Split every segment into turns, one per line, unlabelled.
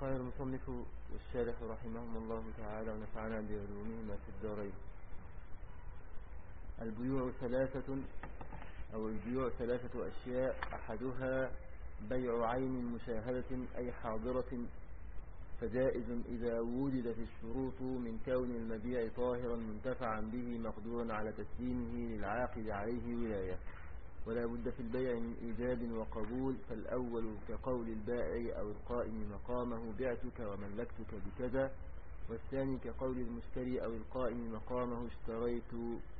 قال المصنف والشارح رحمهم الله تعالى ونفعنا بعلومهما في الدارين. البيوع ثلاثة أو البيوع ثلاثة أشياء أحدها بيع عين مشاهدة أي حاضرة فجائز إذا وجدت الشروط من كون المبيع طاهرا منتفعا به مقدورا على تسليمه للعاقد عليه ولاية ولا بد في البيع من إيجاب وقبول فالأول كقول البائع أو القائم مقامه بعتك وملكتك بكذا والثاني كقول المشتري أو القائم مقامه اشتريت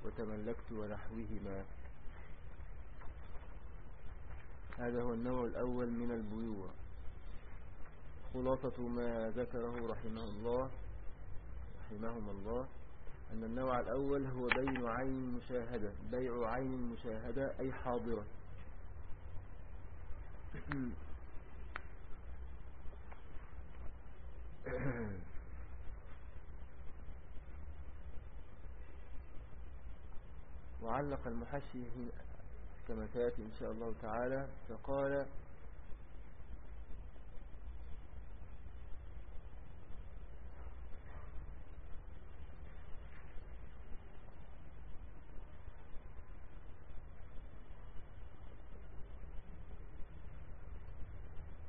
وتملكت ونحوهما. هذا هو النوع الأول من البيوع. خلاصة ما ذكره رحمه الله رحمهم الله. أن النوع الأول هو بيع عين مشاهدة بيع عين مشاهدة أي حاضرة. وعلق المحشي كما سيأتي إن شاء الله تعالى فقال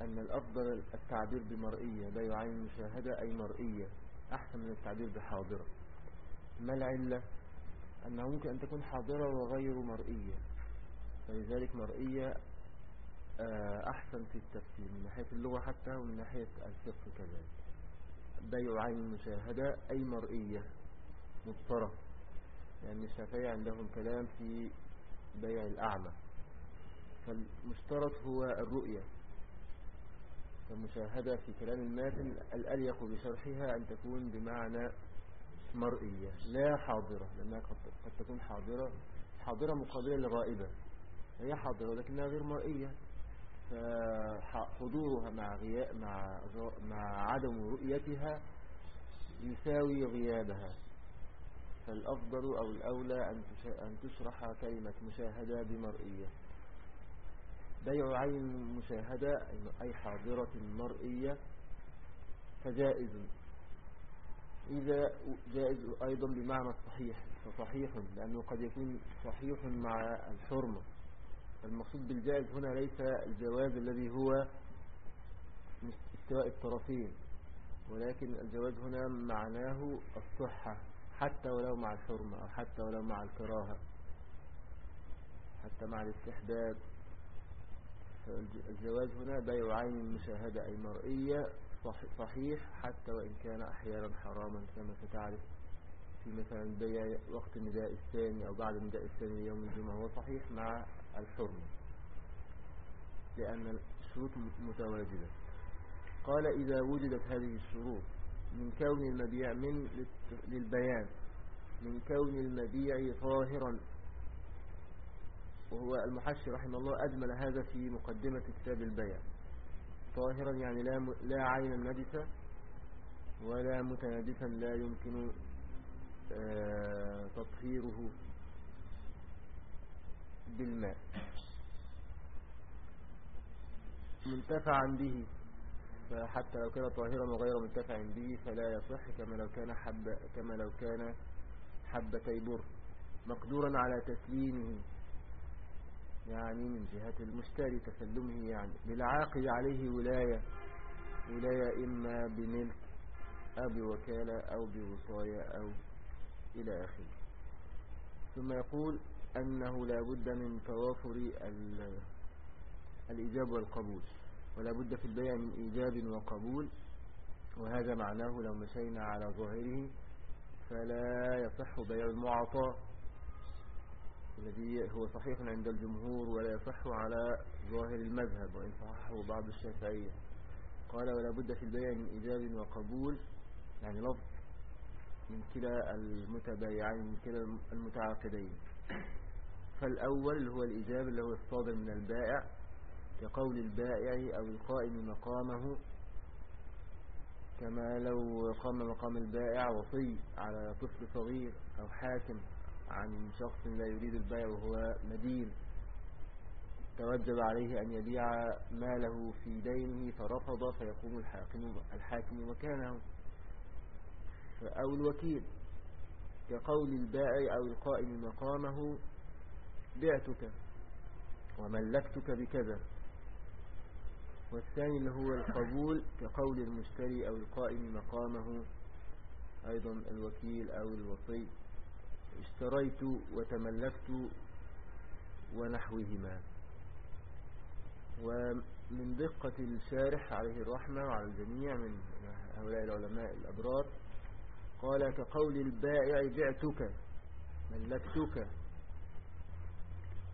أن الأفضل التعبير بمرئية بيع عين مشاهدة أي مرئية. أحسن من التعبير بحاضرة. ما العلة؟ أنه ممكن أن تكون حاضرة وغير مرئية. فلذلك مرئية آه، أحسن في التفسير من ناحية اللغة حتى ومن ناحية الفقه كذلك. بيع عين مشاهدة أي مرئية. مضطرة. يعني الشافعي عندهم كلام في بيع الأعمى. فالمشترط هو الرؤية. فالمشاهدة في كلام الماتن الأليق بشرحها أن تكون بمعنى مرئية لا حاضرة لأنها قد تكون حاضرة حاضرة مقابلة لغائبة. هي حاضرة لكنها غير مرئية. فحضورها مع غياء مع مع عدم رؤيتها يساوي غيابها. فالأفضل أو الأولى أن تشرح كلمة مشاهدة بمرئية. بيع عين مشاهدة أي حاضرة مرئية فجائز. إذا جائز أيضا بمعنى الصحيح فصحيح لأنه قد يكون صحيح مع الحرمة. المقصود بالجائز هنا ليس الجواز الذي هو استواء الطرفين ولكن الجواز هنا معناه الصحة حتى ولو مع الحرمة أو حتى ولو مع الكراهة حتى مع الاستحباب. الجواز هنا بيع عين مشاهدة أي مرئية صحيح حتى وإن كان أحيانا حراما كما ستعرف في مثلا بيع وقت النداء الثاني أو بعد النداء الثاني يوم الجمعة هو صحيح مع الحرمة لأن الشروط متواجدة. قال إذا وجدت هذه الشروط من كون المبيع من للبيان من كون المبيع ظاهرا وهو المحشي رحمه الله أجمل هذا في مقدمة كتاب البيع. طاهرا يعني لا, لا عين نجسة ولا متنجسا لا يمكن آه، تطهيره بالماء. منتفعا به فحتى لو كان طاهرا وغير منتفع به فلا يصح كما لو كان حب كما لو كان حبتي بر. مقدورا على تسليمه. يعني من جهة المشتري تسلمه يعني. للعاقد عليه ولاية ولاية إما بملك أو بوكالة أو بوصاية أو إلى آخره. ثم يقول أنه لا بد من توافر الإيجاب والقبول ولا بد في البيع من إيجاب وقبول وهذا معناه لو مشينا على ظاهره فلا يصح بيع المعطى. الذي هو صحيح عند الجمهور ولا يصح على ظاهر المذهب وإن صححه بعض الشافعية. قال ولا بد في البيع من إيجاب وقبول يعني لفظ من كلا المتبايعين من كلا المتعاقدين. فالأول هو الإيجاب اللي هو الصادر من البائع كقول البائع أو القائم مقامه كما لو قام مقام البائع وصي على طفل صغير أو حاكم عن شخص لا يريد البيع وهو مدين. توجب عليه أن يبيع ماله في دينه فرفض فيقوم الحاكم, الحاكم مكانه أو الوكيل كقول البائع أو القائم مقامه بعتك وملكتك بكذا. والثاني اللي هو القبول كقول المشتري أو القائم مقامه أيضا الوكيل أو الوصي. اشتريت وتملكت ونحوهما. ومن دقة الشارح عليه الرحمة وعلى الجميع من هؤلاء العلماء الأبرار قال كقول البائع بعتك ملكتك.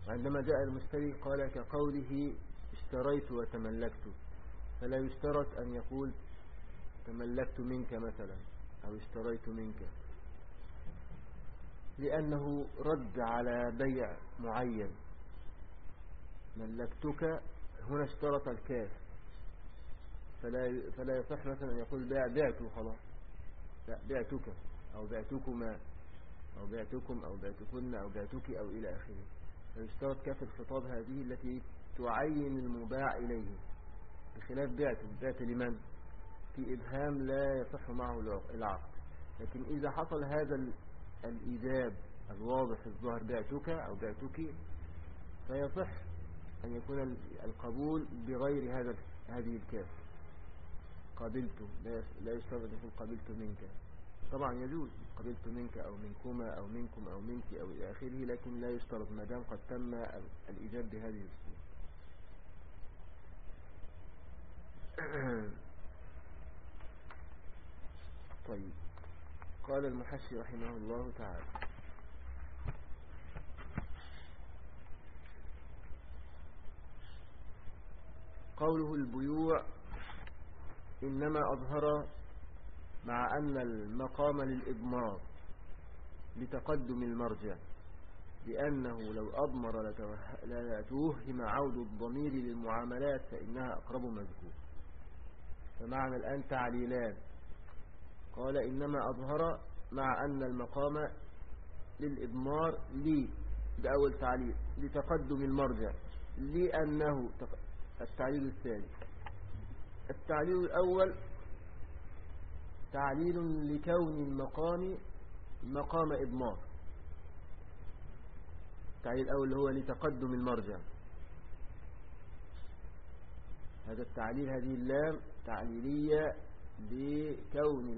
وعندما جاء المشتري قال كقوله اشتريت وتملكت. فلا يشترط أن يقول تملكت منك مثلا أو اشتريت منك. لأنه رد على بيع معين. ملكتك هنا اشترط الكاف. فلا فلا يصح مثلا أن يقول بيع بعت خلاص. لا بعتك أو بعتكما أو بعتكم أو بعتكن أو بعتك أو إلى آخره. فيشترط كاف الخطاب هذه التي تعين المباع إليه. بخلاف بعت بعت لمن؟ في إبهام لا يصح معه العقد. لكن إذا حصل هذا الإيجاب الواضح الظاهر بعتك أو بعتك فيصح أن يكون القبول بغير هذا هذه الكاف. قبلت لا يشترط أن يكون قبلت منك. طبعا يجوز قبلت منك أو منكما أو منكم أو منك أو إلى آخره لكن لا يشترط. ما دام قد تم الإيجاب بهذه الصورة. طيب. قال المحشي رحمه الله تعالى. قوله البيوع إنما أظهر مع أن المقام للإضمار لتقدم المرجع لأنه لو أضمر لتوهم عود الضمير للمعاملات فإنها أقرب مذكور. فمعنى الآن تعليلان. قال إنما أظهر مع أن المقام للإضمار لي بأول تعليل لتقدم المرجع لأنه التعليل الثاني. التعليل الأول تعليل لكون المقام مقام إضمار. التعليل الأول هو لتقدم المرجع. هذا التعليل هذه اللام تعليلية لكون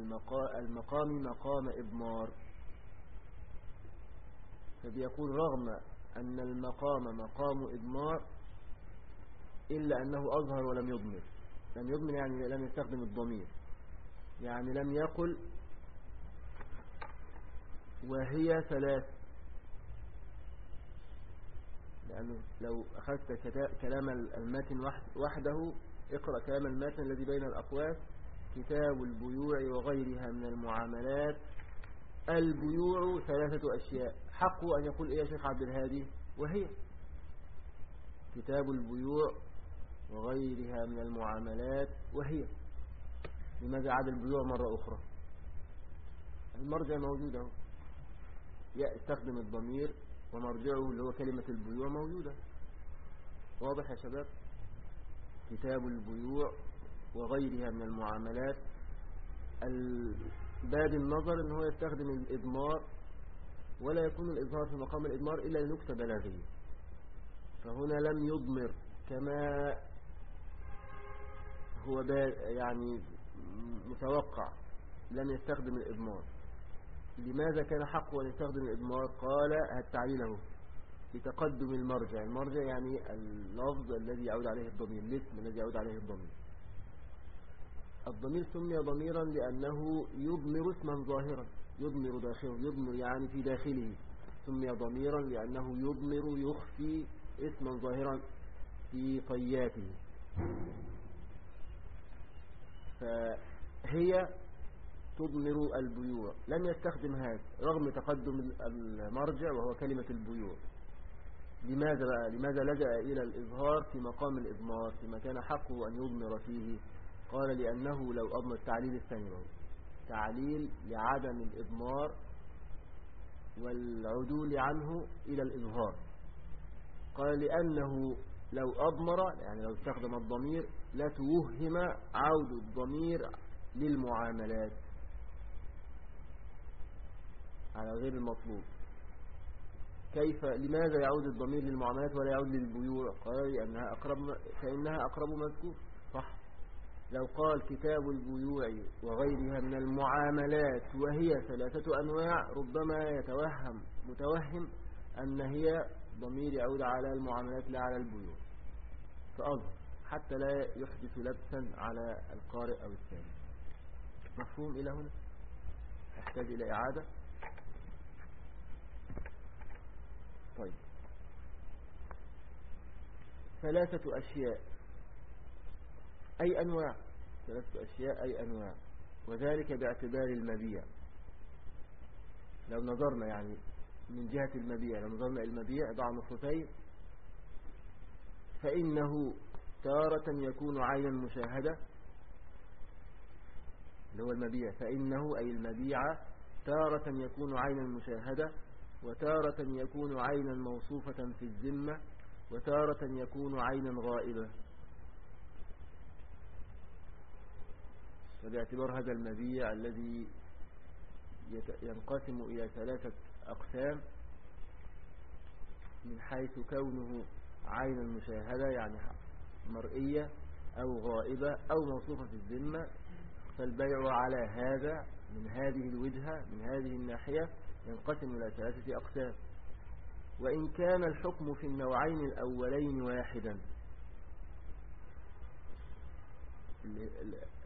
المقام مقام إضمار. فبيقول رغم أن المقام مقام إضمار إلا أنه أظهر ولم يضمر. لم يضمر يعني لم يستخدم الضمير. يعني لم يقل وهي ثلاث. لأنه لو أخذت كلام المتن وحده اقرأ كلام المتن الذي بين الأقواس كتاب البيوع وغيرها من المعاملات. البيوع ثلاثة أشياء. حق أن يقول إيه يا شيخ عبد الهادي؟ وهي كتاب البيوع وغيرها من المعاملات. وهي لماذا عاد البيوع مرة أخرى؟ المرجع موجود أهو. يستخدم الضمير ومرجعه اللي هو كلمة البيوع موجودة. واضح يا شباب؟ كتاب البيوع وغيرها من المعاملات. باب النظر إن هو يستخدم الإضمار ولا يكون الإظهار في مقام الإضمار إلا لنكتة بلاغية. فهنا لم يضمر كما هو يعني متوقع لم يستخدم الإضمار. لماذا كان حقه أن يستخدم الإضمار؟ قال التعليل لتقدم المرجع. المرجع يعني اللفظ الذي يعود عليه الضمير الاسم الذي يعود عليه الضمير. الضمير سمي ضميرا لأنه يضمر اسما ظاهرا. يضمر داخله يضمر يعني في داخله. سمي ضميرا لأنه يضمر يخفي اسما ظاهرا في طياته فهي تضمر البيوع. لم يستخدم هذا رغم تقدم المرجع وهو كلمة البيوع. لماذا بقى؟ لماذا لجأ إلى الإظهار في مقام الإضمار؟ فيما كان حقه أن يضمر فيه. قال لأنه لو أضمر التعليل الثاني تعليل لعدم الإضمار والعدول عنه إلى الإظهار. قال لأنه لو أضمر يعني لو استخدم الضمير لا توهم عود الضمير للمعاملات. على غير المطلوب. كيف لماذا يعود الضمير للمعاملات ولا يعود للبيوع؟ قال لأنها أقرب فإنها أقرب مذكور. صح. لو قال كتاب البيوع وغيرها من المعاملات وهي ثلاثة أنواع ربما يتوهم متوهم أن هي ضمير يعود على المعاملات لا على البيوع. فأظهر حتى لا يحدث لبسا على القارئ أو الثاني. مفهوم إلى هنا؟ يحتاج إلى إعادة؟ طيب. ثلاثة أشياء. أي أنواع؟ ثلاثة أشياء أي أنواع. وذلك باعتبار المبيع. لو نظرنا يعني من جهة المبيع لو نظرنا المبيع ضع نصفتين فإنه تارة يكون عينا مشاهدة اللي هو المبيع. فإنه أي المبيع تارة يكون عينا مشاهدة وتارة يكون عينا موصوفة في الذمة وتارة يكون عينا غائبة. فباعتبار هذا المبيع الذي ينقسم إلى ثلاثة أقسام من حيث كونه عين المشاهدة يعني مرئية أو غائبة أو موصوفة في الذمة فالبيع على هذا من هذه الوجهة من هذه الناحية ينقسم إلى ثلاثة أقسام. وإن كان الحكم في النوعين الأولين واحدا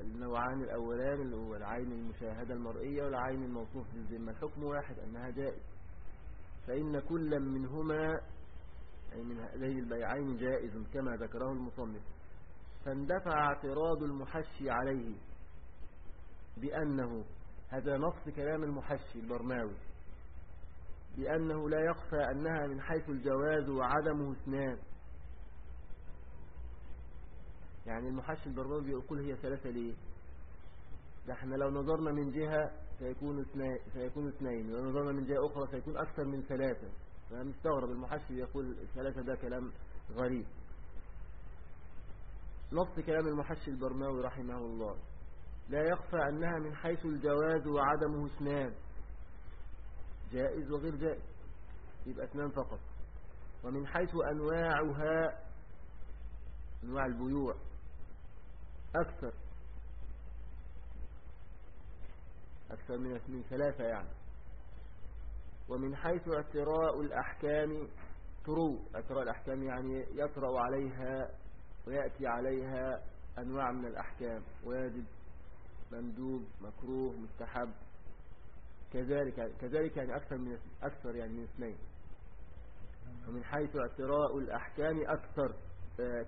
النوعان الأولان اللي هو العين المشاهدة المرئية والعين الموصوف بالذمة. الحكم واحد أنها جائز فإن كل منهما أي من هذين البيعين جائز كما ذكره المصنف. فاندفع اعتراض المحشي عليه بأنه هذا نص كلام المحشي البرماوي بأنه لا يخفى أنها من حيث الجواز وعدمه اثنان. يعني المحشي البرماوي بيقول هي ثلاثة ليه؟ ده إحنا لو نظرنا من جهة سيكون اثنين سيكون اثنين ولو نظرنا من جهة أخرى سيكون أكثر من ثلاثة. فأنا مستغرب المحشي يقول الثلاثة ده كلام غريب. نص كلام المحشي البرماوي رحمه الله. لا يخفى أنها من حيث الجواز وعدمه اثنان. جائز وغير جائز. يبقى اثنان فقط. ومن حيث أنواعها أنواع البيوع. أكثر. أكثر من من ثلاثة يعني. ومن حيث اعتراء الأحكام طرو. اعتراء الأحكام يعني يطرأ عليها ويأتي عليها أنواع من الأحكام. واجب مندوب مكروه مستحب. كذلك كذلك يعني أكثر من أكثر يعني من اثنين. ومن حيث اعتراء الأحكام أكثر.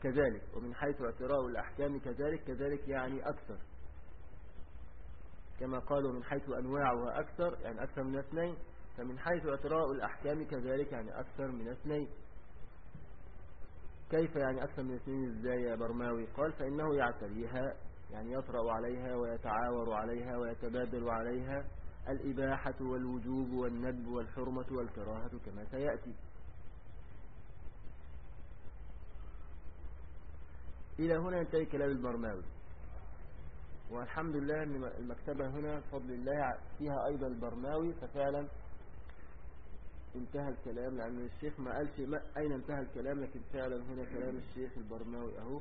كذلك. ومن حيث اعتراء الأحكام كذلك كذلك يعني أكثر. كما قالوا من حيث أنواعها أكثر يعني أكثر من اثنين. فمن حيث اعتراء الأحكام كذلك يعني أكثر من اثنين. كيف يعني أكثر من اثنين؟ إزاي يا برماوي؟ قال فإنه يعتريها يعني يطرأ عليها ويتعاور عليها ويتبادل عليها الإباحة والوجوب والندب والحرمة والكراهة كما سيأتي. إلى هنا ينتهي كلام البرماوي والحمد لله أن المكتبة هنا بفضل الله فيها أيضا البرماوي ففعلا انتهى الكلام. لأن الشيخ ما قالش ما أين انتهى الكلام؟ لكن فعلا هنا كلام الشيخ البرماوي أهو.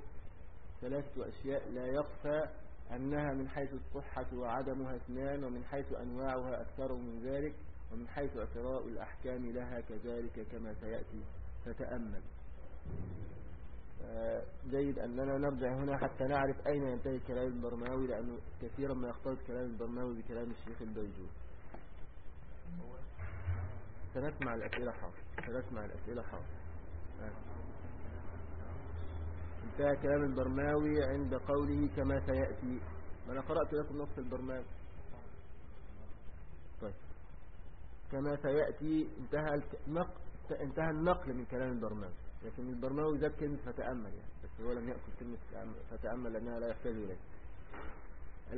ثلاثة أشياء لا يخفى أنها من حيث الصحة وعدمها اثنان ومن حيث أنواعها أكثر من ذلك ومن حيث اعتراء الأحكام لها كذلك كما سيأتي. فتأمل. جيد أننا نرجع هنا حتى نعرف أين ينتهي كلام البرماوي لأنه كثيرا ما يختلط كلام البرماوي بكلام الشيخ البيجور سنسمع الأسئلة حاضر. سنسمع الأسئلة حاضر. انتهى كلام البرماوي عند قوله كما سيأتي. ما أنا قرأت لكم نص البرماوي طيب. كما سيأتي انتهى النقل انتهى النقل من كلام البرماوي لكن البرماوي ذات كلمة فتأمل يعني. هو لم يأكل كلمة فتأمل لأنها لا يحتاج إليه.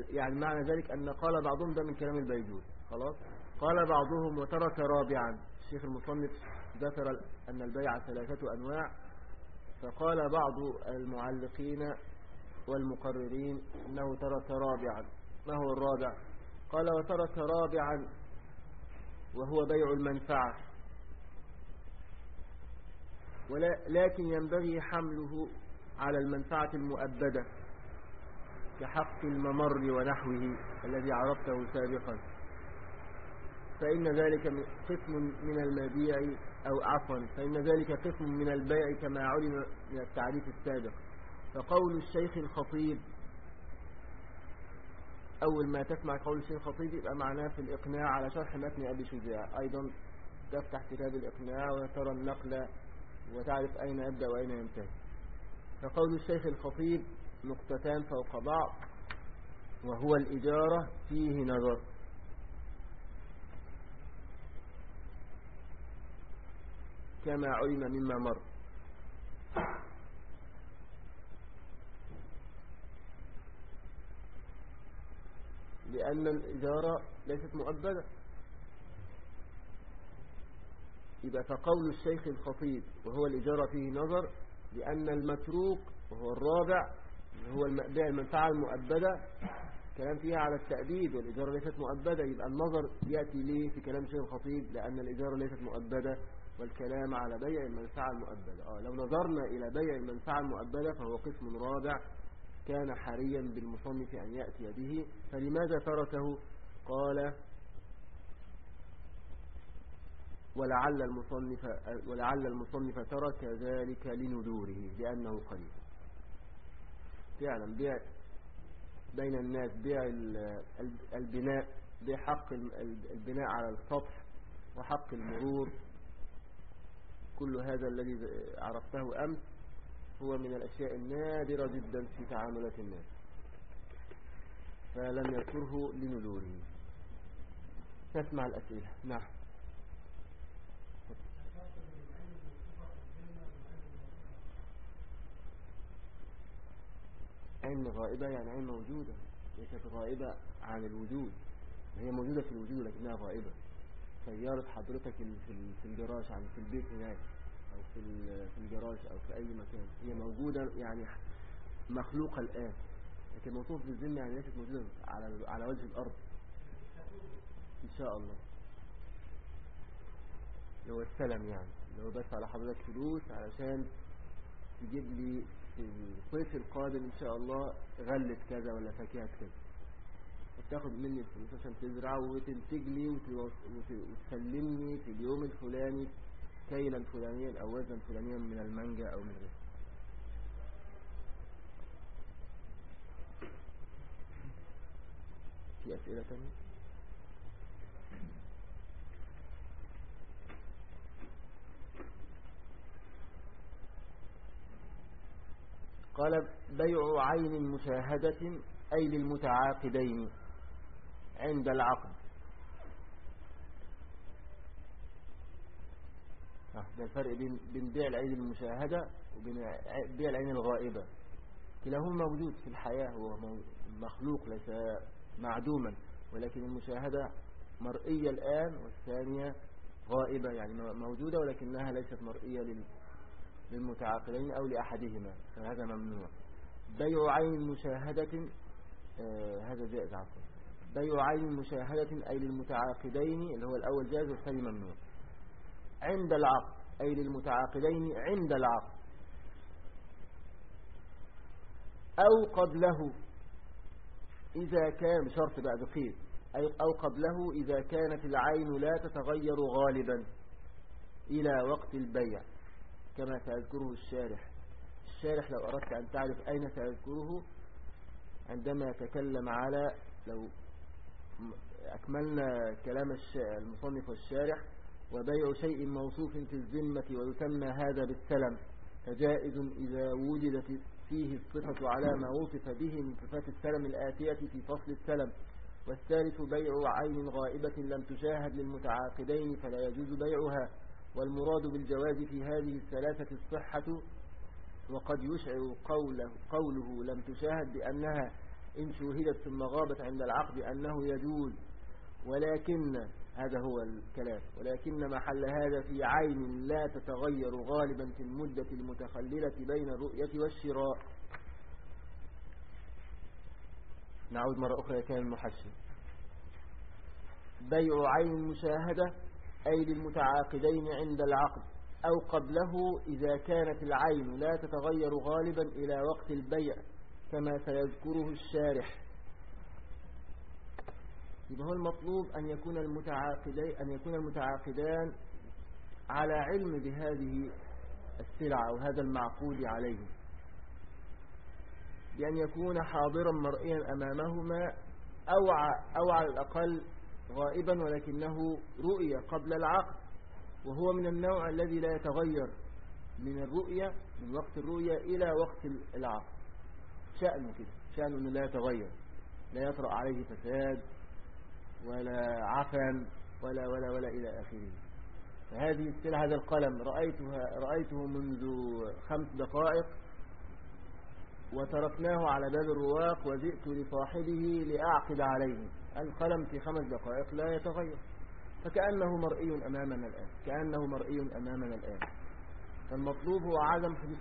يعني معنى ذلك أن قال بعضهم ده من كلام البيجول خلاص؟ قال بعضهم وترك رابعا. الشيخ المصنف ذكر أن البيع ثلاثة أنواع فقال بعض المعلقين والمقررين أنه ترك رابعا. ما هو الرابع؟ قال وترك رابعا وهو بيع المنفعة. ولكن ينبغي حمله على المنفعة المؤبدة كحق الممر ونحوه الذي عرفته سابقا. فإن ذلك قسم من المبيع أو عفوا. فإن ذلك قسم من البيع كما علم من التعريف السابق. فقول الشيخ الخطيب أول ما تسمع قول الشيخ الخطيب يبقى معناه في الإقناع على شرح متن أبي شجاع. أيضا تفتح كتاب الإقناع وترى النقل وتعرف أين يبدأ وأين ينتهي. فقول الشيخ الخطيب نقطتان فوق بعض وهو الإجارة فيه نظر. كما علم مما مر. لأن الإجارة ليست مؤبدة. إذا فقول الشيخ الخطيب وهو الإجارة فيه نظر لأن المتروك وهو الرابع هو بيع المنفعة المؤبدة كلام فيها على التأبيد والإجارة ليست مؤبدة يبقى النظر يأتي ليه في كلام الشيخ الخطيب؟ لأن الإجارة ليست مؤبدة والكلام على بيع المنفعة المؤبدة. آه لو نظرنا إلى بيع المنفعة المؤبدة فهو قسم رابع كان حريا بالمصنف أن يأتي به. فلماذا تركه؟ قال ولعل المصنف, ولعل المصنف ترك ذلك لندوره لأنه قريب. فعلا بيع بين الناس بيع البناء بحق البناء على السطح وحق المرور. كل هذا الذي عرفته أمس هو من الأشياء النادرة جدا في تعاملات الناس. فلم يذكره لنذوره. نسمع الأسئلة؟ نعم. عين غائبة يعني عين موجودة ليست غائبة عن الوجود هي موجودة في الوجود لكنها غائبة. سيارة حضرتك في الجراج عن في البيت هناك أو في في الجراج أو في أي مكان هي موجودة يعني مخلوقة الآن لكن موصوف بالذمة يعني ليست موجودة على على وجه الأرض. إن شاء الله. لو السلم يعني لو بس على حضرتك فلوس علشان تجيب لي الصيف القادم إن شاء الله غلة كذا ولا فاكهة كذا. وتاخد مني الفلوس عشان تزرع وتنتج لي وتسلمني في اليوم الفلاني كيلا فلانيا أو وزنا فلانيا من المانجا أو من غيره. في أسئلة ثانية قال بيع عين مشاهدة أي للمتعاقدين عند العقد. ده الفرق بين بيع العين المشاهدة وبين بيع العين الغائبة. كلاهما موجود في الحياة هو مخلوق ليس معدوما ولكن المشاهدة مرئية الآن والثانية غائبة يعني موجودة ولكنها ليست مرئية للمتعاقلين أو لأحدهما. فهذا ممنوع. بيع عين مشاهدة آه هذا جائز عفوا. بيع عين مشاهدة أي للمتعاقدين اللي هو الأول جائز والثاني ممنوع. عند العقد أي للمتعاقدين عند العقد. أو قبله إذا كان شرط بعد قيد أو قبله إذا كانت العين لا تتغير غالبا إلى وقت البيع. كما سيذكره الشارح. الشارح لو أردت أن تعرف أين سيذكره عندما يتكلم على لو أكملنا كلام المصنف والشارح وبيع شيء موصوف في الذمة ويسمى هذا بالسلم فجائز إذا وجدت فيه الصفة على ما وصف به من صفات السلم الآتية في فصل السلم. والثالث بيع عين غائبة لم تشاهد للمتعاقدين فلا يجوز بيعها. والمراد بالجواز في هذه الثلاثة الصحة وقد يشعر قوله, قوله لم تشاهد بأنها إن شوهدت ثم غابت عند العقد أنه يجوز. ولكن هذا هو الكلام. ولكن محل هذا في عين لا تتغير غالبا في المدة المتخللة بين الرؤية والشراء. نعود مرة أخرى كان المحشر بيع عين مشاهدة أي للمتعاقدين عند العقد أو قبله إذا كانت العين لا تتغير غالبا إلى وقت البيع كما سيذكره الشارح. يبقى هو المطلوب أن يكون المتعاقدين أن يكون المتعاقدان على علم بهذه السلعة أو هذا المعقود عليه بأن يكون حاضرا مرئيا أمامهما أو, أو على الأقل غائبا ولكنه رؤية قبل العقد وهو من النوع الذي لا يتغير من الرؤية من وقت الرؤية إلى وقت العقد. شأنه كده شأنه أنه لا يتغير لا يطرأ عليه فساد ولا عفن ولا ولا ولا إلى آخره. فهذه السلعة هذا القلم رأيتها رأيته منذ خمس دقائق وتركناه على باب الرواق وجئت لصاحبه لأعقد عليه. القلم في خمس دقائق لا يتغير. فكأنه مرئي أمامنا الآن. كأنه مرئي أمامنا الآن. فالمطلوب هو عدم حدوث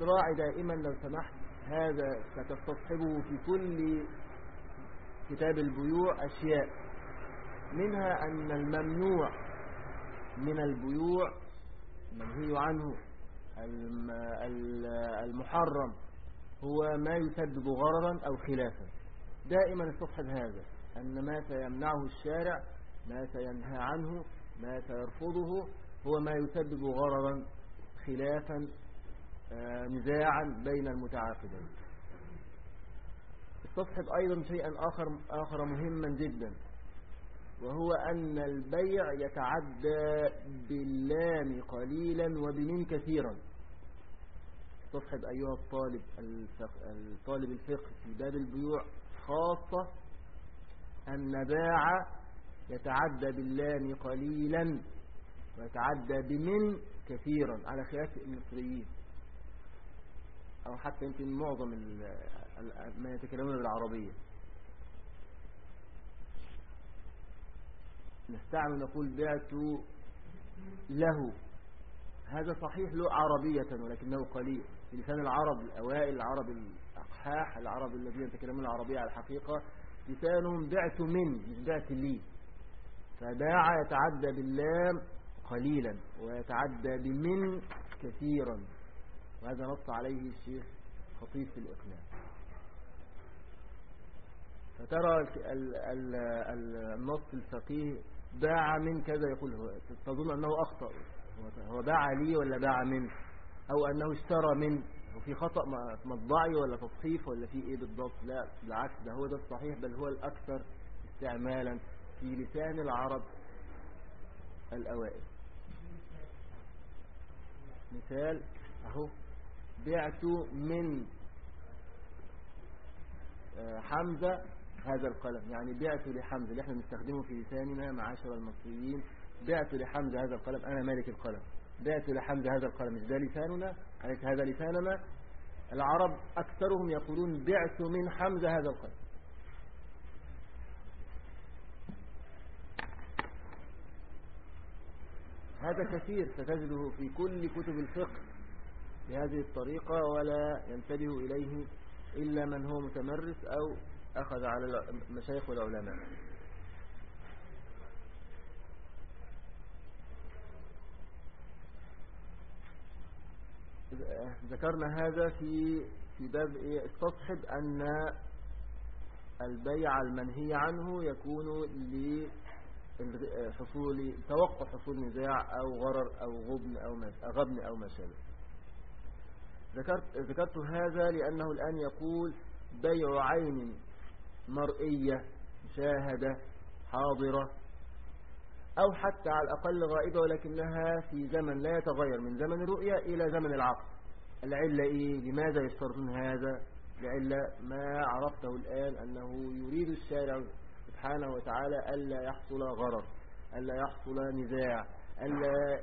راعي دائما لو سمحت. هذا ستستصحبه في كل كتاب البيوع أشياء. منها أن الممنوع من البيوع منهي عنه. المحرم هو ما يسبب غررا أو خلافا. دائما استصحب هذا. أن ما سيمنعه الشارع ما سينهى عنه ما سيرفضه هو ما يسبب غررا خلافا آه، نزاعا بين المتعاقدين. استصحب أيضا شيئا آخر, آخر مهما جدا وهو أن البيع يتعدى باللام قليلا وبمن كثيرا. استصحب أيها الطالب الطالب الفقه في باب البيوع خاصة أن باع يتعدى باللام قليلا ويتعدى بمن كثيرا على خلاف المصريين. أو حتى يمكن معظم ما يتكلمون بالعربية. نستعمل نقول بعت له. هذا صحيح له عربية ولكنه قليل. في لسان العرب الأوائل العرب الأقحاح العرب الذين يتكلمون العربية على الحقيقة لسانهم بعت من مش بعت لي. فباع يتعدى باللام قليلا ويتعدى بمن كثيرا. وهذا نص عليه الشيخ خطيب في الإقناع فترى النص الفقيه باع من كذا يقول تظن أنه أخطأ. هو باع لي ولا باع من؟ أو أنه اشترى من؟ وفي خطأ مطبعي ولا تصحيف ولا في إيه بالضبط؟ لا بالعكس ده هو ده الصحيح بل هو الأكثر استعمالا في لسان العرب الأوائل. مثال أهو بعت من آه، حمزة هذا القلم. يعني بعت لحمزة اللي إحنا بنستخدمه في لساننا معاشر المصريين. بعت لحمزة هذا القلم أنا مالك القلم. بعت لحمزة هذا القلم مش ده لساننا؟ أليس هذا لساننا العرب أكثرهم يقولون بعت من حمزة هذا القلم هذا كثير ستجده في كل كتب الفقه بهذه الطريقة ولا ينتبه إليه إلا من هو متمرس أو أخذ على مشايخ العلماء. ذكرنا هذا في في باب إيه؟ استصحب أن البيع المنهي عنه يكون لحصول توقع حصول نزاع أو غرر أو غبن أو غبن أو ما شابه ذكرت ذكرت هذا لأنه الآن يقول بيع عين مرئية مشاهدة حاضرة أو حتى على الأقل غائبة ولكنها في زمن لا يتغير من زمن الرؤية إلى زمن العقد العلة إيه؟ لماذا يشترطون هذا؟ لعلة ما عرفته الآن أنه يريد الشارع سبحانه وتعالى ألا يحصل غرر ألا يحصل نزاع ألا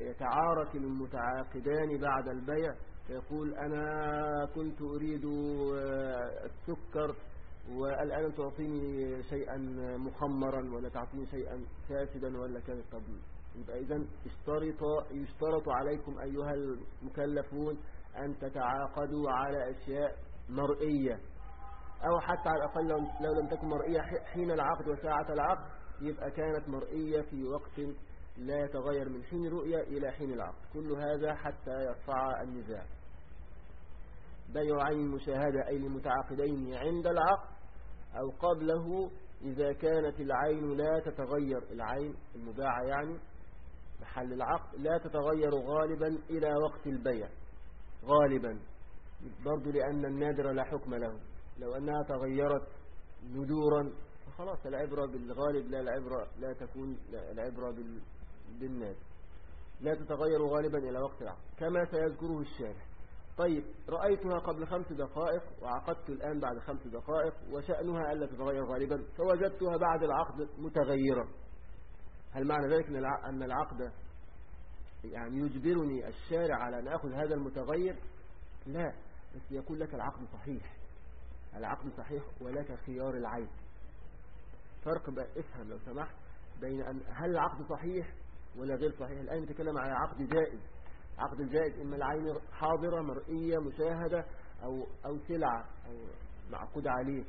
يتعارك المتعاقدان بعد البيع. فيقول أنا كنت أريد آه، السكر والآن تعطيني شيئا مخمرا ولا تعطيني شيئا فاسدا ولا كذا. طب يبقى إذا اشترط يشترط عليكم أيها المكلفون أن تتعاقدوا على أشياء مرئية. أو حتى على الأقل لو لم تكن مرئية حين العقد وساعة العقد يبقى كانت مرئية في وقت لا يتغير من حين رؤية إلى حين العقد. كل هذا حتى يرفع النزاع. بيع عين مشاهدة أي لمتعاقدين عند العقد أو قبله إذا كانت العين لا تتغير العين المباعة يعني محل العقد لا تتغير غالبا إلى وقت البيع غالبا برضو لأن النادر لا حكم له لو أنها تغيرت ندورا فخلاص العبرة بالغالب لا العبرة لا تكون العبرة بالنادر لا تتغير غالبا إلى وقت العقد كما سيذكره الشارح. طيب رأيتها قبل خمس دقائق وعقدت الآن بعد خمس دقائق وشأنها ألا تتغير غالبا فوجدتها بعد العقد متغيرة. هل معنى ذلك أن العقد يعني يجبرني الشارع على أن أخذ هذا المتغير؟ لا بس يقول لك العقد صحيح. العقد صحيح ولك خيار العين. فرق بقى افهم لو سمحت بين أن هل العقد صحيح ولا غير صحيح؟ الآن نتكلم على عقد جائز. عقد الجائز إما العين حاضرة مرئية مشاهدة أو, أو سلعة أو معقود عليه.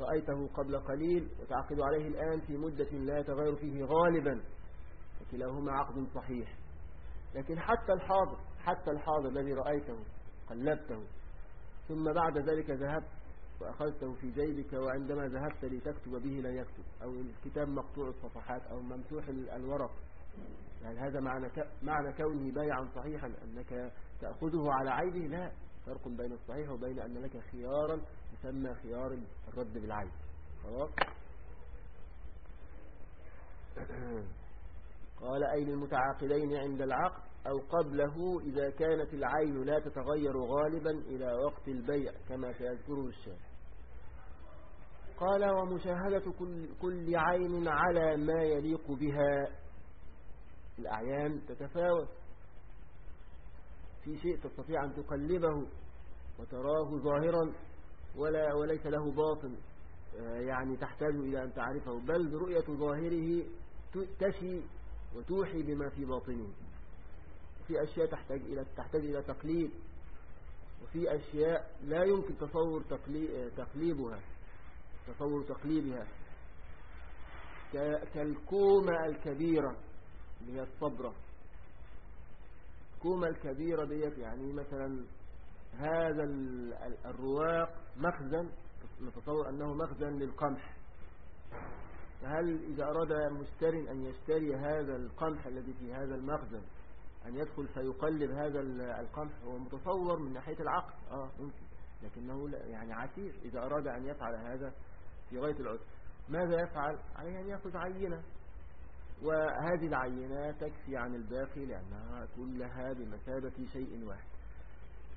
رأيته قبل قليل وتعقد عليه الآن في مدة لا يتغير فيه غالبا. فكلاهما عقد صحيح. لكن حتى الحاضر حتى الحاضر الذي رأيته قلبته. ثم بعد ذلك ذهبت وأخذته في جيبك وعندما ذهبت لتكتب به لا يكتب. أو الكتاب مقطوع الصفحات أو ممسوح الورق يعني هذا معنى معنى كونه بيعا صحيحا أنك تأخذه على عيبه لا فرق بين الصحيح وبين أن لك خيارا يسمى خيار الرد بالعيب خلاص؟ قال أي للمتعاقدين عند العقد أو قبله إذا كانت العين لا تتغير غالبا إلى وقت البيع كما سيذكره الشارع قال ومشاهدة كل عين على ما يليق بها. الأعيان تتفاوت. في شيء تستطيع أن تقلبه وتراه ظاهرا ولا وليس له باطن. آه، يعني تحتاج إلى أن تعرفه. بل برؤية ظاهره تشي وتوحي بما في باطنه. في أشياء تحتاج إلى تحتاج إلى تقليد وفي أشياء لا يمكن تصور تقليبها تصور تقليبها. كالكومة الكبيرة. اللي هي الصبرة. الكومة الكبيرة ديت يعني مثلا هذا الرواق مخزن نتصور أنه مخزن للقمح. فهل إذا أراد مشتري أن يشتري هذا القمح الذي في هذا المخزن أن يدخل فيقلب هذا القمح هو متصور من ناحية العقل آه ممكن. لكنه يعني عسير إذا أراد أن يفعل هذا في غاية العسر ماذا يفعل؟ عليه أن يأخذ عينة. وهذه العينة تكفي عن الباقي لأنها كلها بمثابة شيء واحد.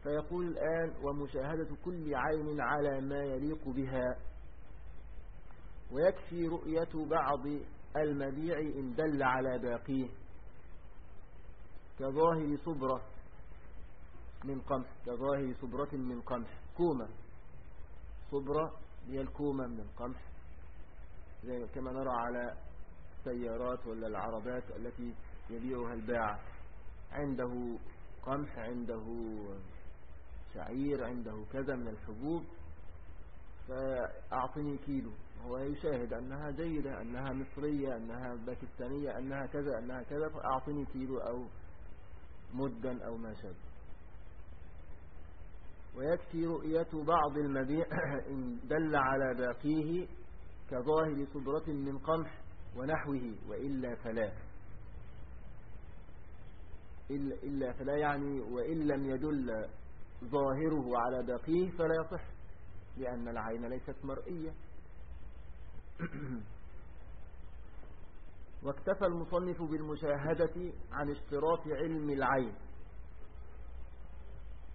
فيقول الآن ومشاهدة كل عين على ما يليق بها. ويكفي رؤية بعض المبيع إن دل على باقيه. كظاهر صبرة من قمح. كظاهر صبرة من قمح. كومة. صبرة هي الكومة من القمح زي كما نرى على السيارات ولا العربات التي يبيعها الباعة عنده قمح عنده شعير عنده كذا من الحبوب. فأعطني كيلو. هو يشاهد أنها جيدة أنها مصرية أنها باكستانية أنها كذا أنها كذا فأعطني كيلو أو مدا أو ما شابه. ويكفي رؤية بعض المبيع إن دل على باقيه كظاهر صبرة من قمح. ونحوه وإلا فلا. إلا فلا يعني وإن لم يدل ظاهره على باقيه فلا يصح لأن العين ليست مرئية. واكتفى المصنف بالمشاهدة عن اشتراط علم العين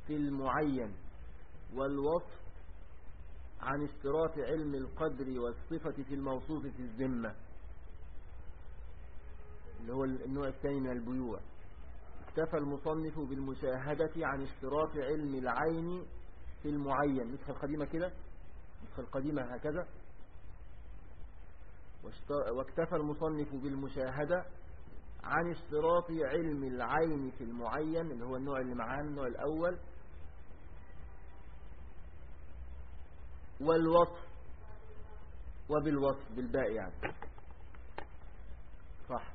في المعين والوصف عن اشتراط علم القدر والصفة في الموصوف في الذمة. اللي هو النوع الثاني من البيوع. اكتفى المصنف بالمشاهدة عن اشتراط علم العين في المعين. نسخة القديمة كده. النسخة القديمة هكذا. واكتفى المصنف بالمشاهدة عن اشتراط علم العين في المعين اللي هو النوع اللي معاه النوع الأول. والوصف. وبالوصف بالباء يعني صح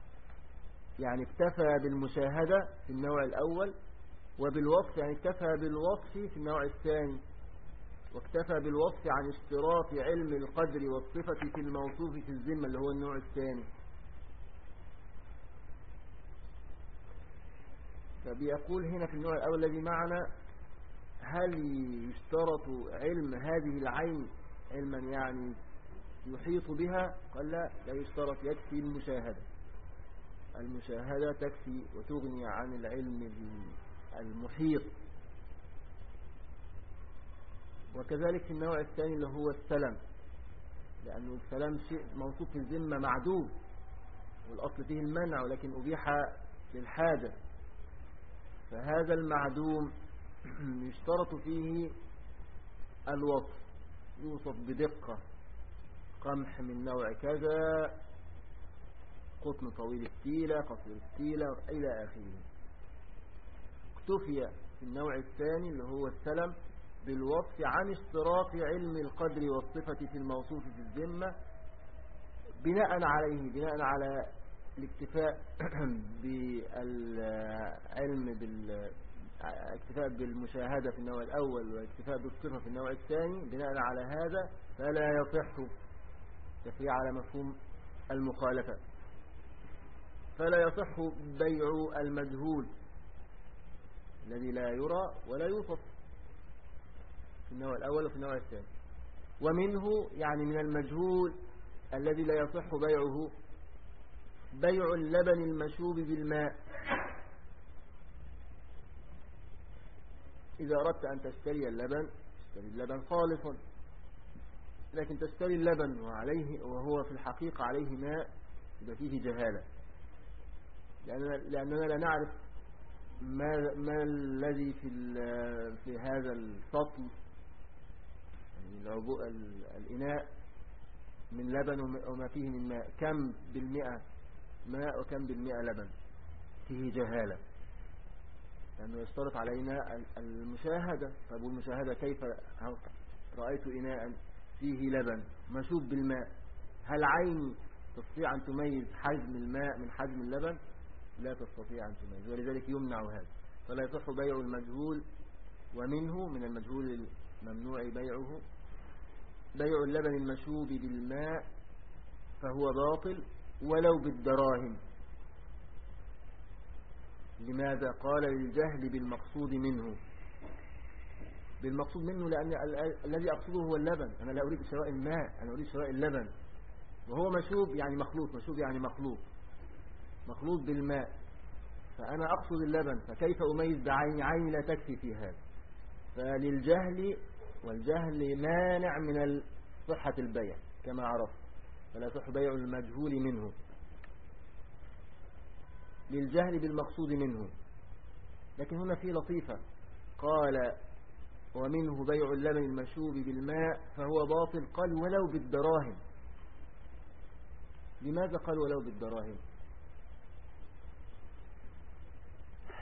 يعني اكتفى بالمشاهدة في النوع الأول وبالوصف يعني اكتفى بالوصف في النوع الثاني واكتفى بالوصف عن اشتراط علم القدر والصفة في الموصوف في الذمة اللي هو النوع الثاني. فبيقول هنا في النوع الأول الذي معنا هل يشترط علم هذه العين علما يعني يحيط بها؟ قال لا لا يشترط يكفي المشاهدة. المشاهدة تكفي وتغني عن العلم المحيط. وكذلك في النوع الثاني اللي هو السلم لأنه السلام شيء موصوف في الذمة معدوم والأصل فيه المنع ولكن أبيح للحاجة. فهذا المعدوم يشترط فيه الوصف يوصف بدقة قمح من نوع كذا قطن طويل التيلة قصير التيلة إلى آخره. اكتفي في النوع الثاني اللي هو السلم بالوصف عن اشتراط علم القدر والصفة في الموصوف في الذمة بناء عليه بناء على الاكتفاء بالعلم بال اكتفاء بالمشاهدة في النوع الأول واكتفاء بالصفة في النوع الثاني بناء على هذا فلا يصح تفريع على مفهوم المخالفة. فلا يصح بيع المجهول الذي لا يرى ولا يوصف في النوع الأول وفي النوع الثاني. ومنه يعني من المجهول الذي لا يصح بيعه بيع اللبن المشوب بالماء. إذا أردت أن تشتري اللبن تشتري اللبن خالصا. لكن تشتري اللبن وعليه وهو في الحقيقة عليه ماء يبقى فيه جهالة. لأننا, لا نعرف ما, ما الذي في, في هذا السطل يعني الإناء من لبن وما فيه من ماء. كم بالمئة؟ ماء وكم بالمئة لبن؟ فيه جهالة. لأنه يشترط علينا المشاهدة. طيب والمشاهدة كيف؟ رأيت إناء فيه لبن مشوب بالماء؟ هل عيني تستطيع أن تميز حجم الماء من حجم اللبن؟ لا تستطيع أن تميز. ولذلك يمنع هذا. فلا يصح بيع المجهول ومنه من المجهول الممنوع بيعه. بيع اللبن المشوب بالماء فهو باطل ولو بالدراهم. لماذا قال للجهل بالمقصود منه؟ بالمقصود منه لأن الذي أقصده هو اللبن. أنا لا أريد شراء الماء أنا أريد شراء اللبن. وهو مشوب يعني مخلوط. مشوب يعني مخلوط. مخلوط بالماء فأنا أقصد اللبن فكيف أميز بعين عيني لا تكفي في هذا؟ فللجهل والجهل مانع من صحة البيع كما عرفت فلا صح بيع المجهول منه. للجهل بالمقصود منه. لكن هنا في لطيفة قال ومنه بيع اللبن المشوب بالماء فهو باطل قال ولو بالدراهم لماذا قال ولو بالدراهم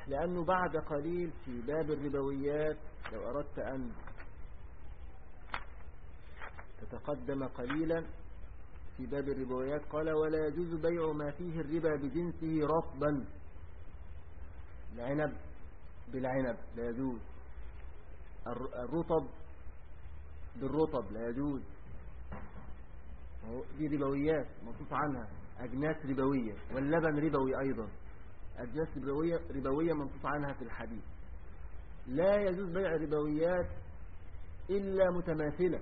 لأنه بعد قليل في باب الربويات لو أردت أن تتقدم قليلا في باب الربويات. قال ولا يجوز بيع ما فيه الربا بجنسه رطبا. العنب بالعنب لا يجوز. الرطب بالرطب لا يجوز. دي ربويات مصوص عنها أجناس ربوية واللبن ربوي أيضا. أجناس ربوية, ربوية منصوص عنها في الحديث. لا يجوز بيع ربويات إلا متماثلة.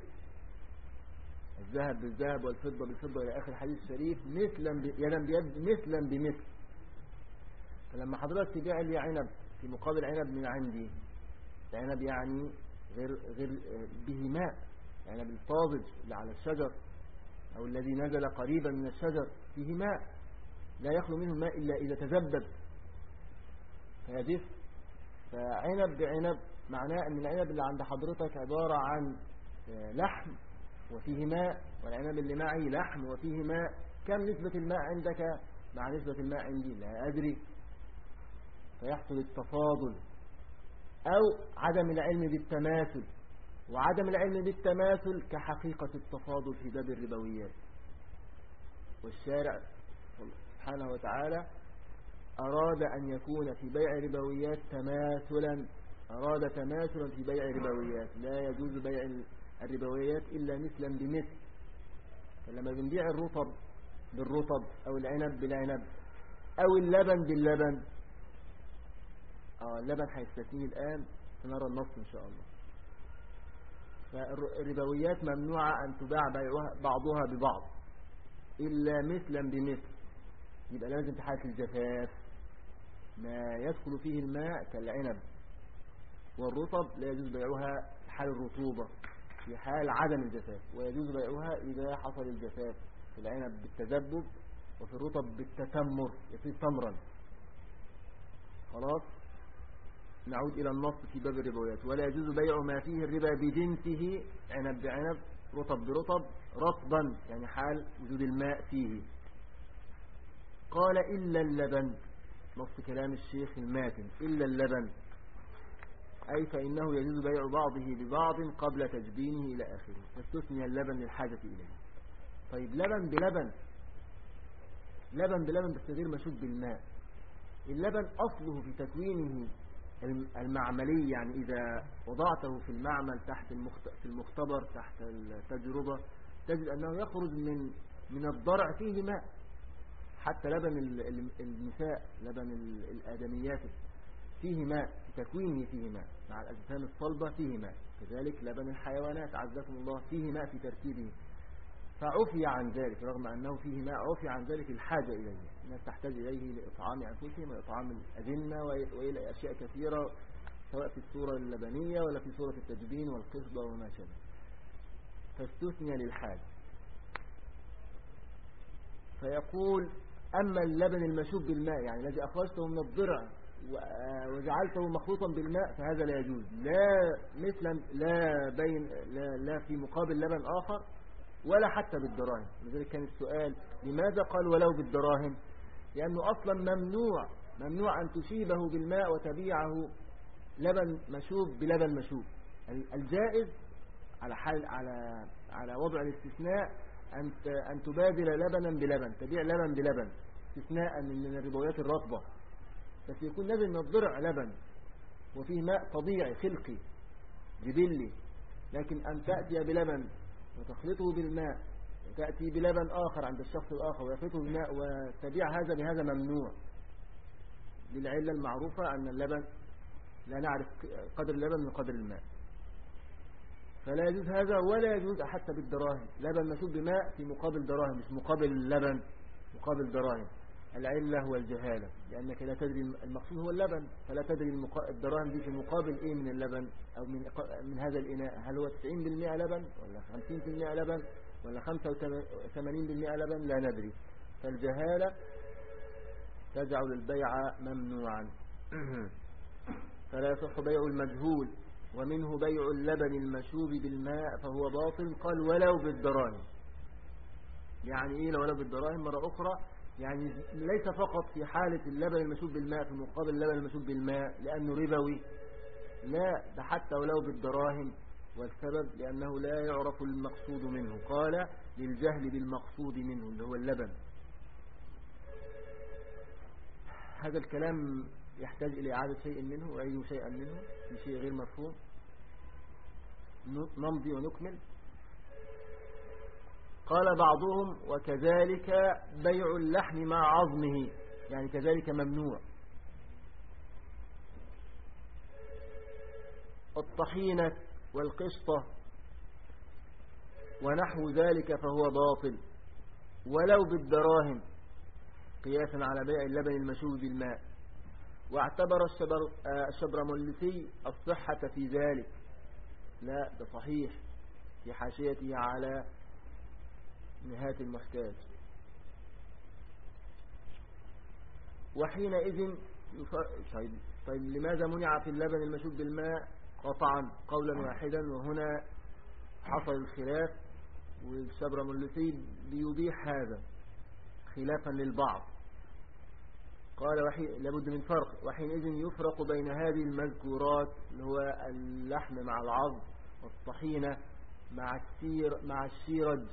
الذهب بالذهب والفضة بالفضة إلى آخر الحديث الشريف مثلا يدا بيد مثلا بمثل. فلما حضرتك تبيع لي عنب في مقابل عنب من عندي العنب يعني غير غير به ماء عنب الطازج اللي على الشجر أو الذي نزل قريبا من الشجر فيه ماء. لا يخلو منه الماء إلا إذا تزبد فيجف فعنب بعنب معناه أن العنب اللي عند حضرتك عبارة عن لحم وفيه ماء والعنب اللي معي لحم وفيه ماء. كم نسبة الماء عندك؟ مع نسبة الماء عندي لا أدري. فيحصل التفاضل أو عدم العلم بالتماثل. وعدم العلم بالتماثل كحقيقة التفاضل في باب الربويات. والشارع سبحانه وتعالى أراد أن يكون في بيع ربويات تماثلا أراد تماثلا في بيع ربويات. لا يجوز بيع الربويات إلا مثلا بمثل. فلما بنبيع الرطب بالرطب أو العنب بالعنب أو اللبن باللبن. آه اللبن هيستثنيه الآن سنرى النص إن شاء الله. فالربويات ممنوعة أن تباع بيعها بعضها ببعض إلا مثلا بمثل. يبقى لازم في حالة الجفاف. ما يدخل فيه الماء كالعنب. والرطب لا يجوز بيعها حال الرطوبة في حال عدم الجفاف ويجوز بيعها إذا حصل الجفاف في العنب بالتذبب وفي الرطب بالتتمر يصير تمرا. خلاص؟ نعود إلى النص في باب الربويات. ولا يجوز بيع ما فيه الربا بجنسه عنب بعنب رطب برطب رطبا يعني حال وجود الماء فيه. قال إلا اللبن. نص كلام الشيخ الماتن إلا اللبن. أي فإنه يجوز بيع بعضه ببعض قبل تجبينه إلى آخره. فاستثني اللبن للحاجة إليه. طيب لبن بلبن. لبن بلبن بس غير مشوب بالماء. اللبن أصله في تكوينه المعملي يعني إذا وضعته في المعمل تحت في المختبر تحت التجربة تجد أنه يخرج من من الضرع فيه ماء. حتى لبن النساء لبن الآدميات فيه ماء تكوينه فيه ماء مع الأجسام الصلبة فيه ماء كذلك لبن الحيوانات عزكم الله فيه ماء في تركيبه. فعفي عن ذلك رغم أنه فيه ماء عفي عن ذلك الحاجة إليه الناس تحتاج إليه لإطعام أنفسهم وإطعام الأجنة وإلى أشياء كثيرة سواء في الصورة اللبنية ولا في صورة التجبين والقصبة وما شابه. فاستثني للحاجة فيقول أما اللبن المشوب بالماء يعني الذي أخرجته من الضرع وجعلته مخلوطا بالماء فهذا لا يجوز. لا مثلا لا بين لا, لا في مقابل لبن آخر ولا حتى بالدراهم. لذلك كان السؤال لماذا قال ولو بالدراهم؟ لأنه أصلا ممنوع ممنوع أن تشيبه بالماء وتبيعه لبن مشوب بلبن مشوب. الجائز على حال على على وضع الاستثناء أن أن تبادل لبنا بلبن تبيع لبن بلبن. استثناء من الربويات الرطبة بس يكون نازل من الضرع لبن. وفيه ماء طبيعي خلقي جبلي. لكن أن تأتي بلبن وتخلطه بالماء وتأتي بلبن آخر عند الشخص الآخر ويخلطه بالماء وتبيع هذا بهذا ممنوع. للعلة المعروفة أن اللبن لا نعرف قدر اللبن من قدر الماء. فلا يجوز هذا ولا يجوز حتى بالدراهم. لبن مشوب بماء في مقابل دراهم مش مقابل لبن مقابل دراهم. العلة هو الجهالة لأنك لا تدري المقصود هو اللبن فلا تدري الدراهم دي في مقابل إيه من اللبن أو من, من هذا الإناء. هل هو 90% لبن ولا 50% لبن ولا 85% لبن؟ لا ندري. فالجهالة تجعل البيع ممنوعا. فلا يصح بيع المجهول ومنه بيع اللبن المشوب بالماء فهو باطل. قال ولو بالدراهم. يعني إيه؟ ولو بالدراهم مرة أخرى يعني ليس فقط في حالة اللبن المشوب بالماء في مقابل اللبن المشوب بالماء لأنه ربوي. لا ده حتى ولو بالدراهم والسبب لأنه لا يعرف المقصود منه. قال للجهل بالمقصود منه اللي هو اللبن. هذا الكلام يحتاج إلى إعادة شيء منه وأعيد شيئا منه في شيء غير مفهوم. نمضي ونكمل. قال بعضهم وكذلك بيع اللحم مع عظمه يعني كذلك ممنوع. الطحينة والقشطة ونحو ذلك فهو باطل. ولو بالدراهم قياسا على بيع اللبن المشوب بالماء. واعتبر الشبر الشبرملسي الصحة في ذلك. لا ده صحيح. في حاشيته على نهاية المحتاج. وحينئذ طيب, طيب لماذا منع في اللبن المشوب بالماء؟ قطعا قولا واحدا وهنا حصل الخلاف والشبرملسي بيبيح هذا خلافا للبعض. قال وحي لابد من فرق. وحينئذ يفرق بين هذه المذكورات اللي هو اللحم مع العظم والطحينة مع السير مع الشيرج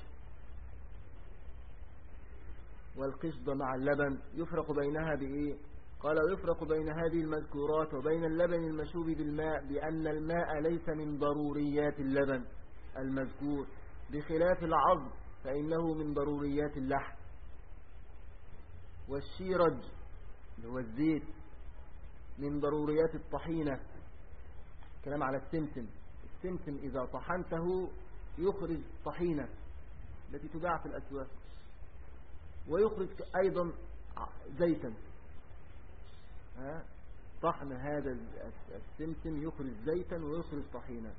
والقشد مع اللبن يفرق بينها بإيه؟ قال ويفرق بين هذه المذكورات وبين اللبن المشوب بالماء بأن الماء ليس من ضروريات اللبن المذكور بخلاف العظم فإنه من ضروريات اللحم. والشيرج اللي هو الزيت من ضروريات الطحينة. كلام على السمسم. السمسم إذا طحنته يخرج طحينة التي تباع في الأسواق. ويخرج أيضا زيتا. طحن هذا السمسم يخرج زيتا ويخرج طحينة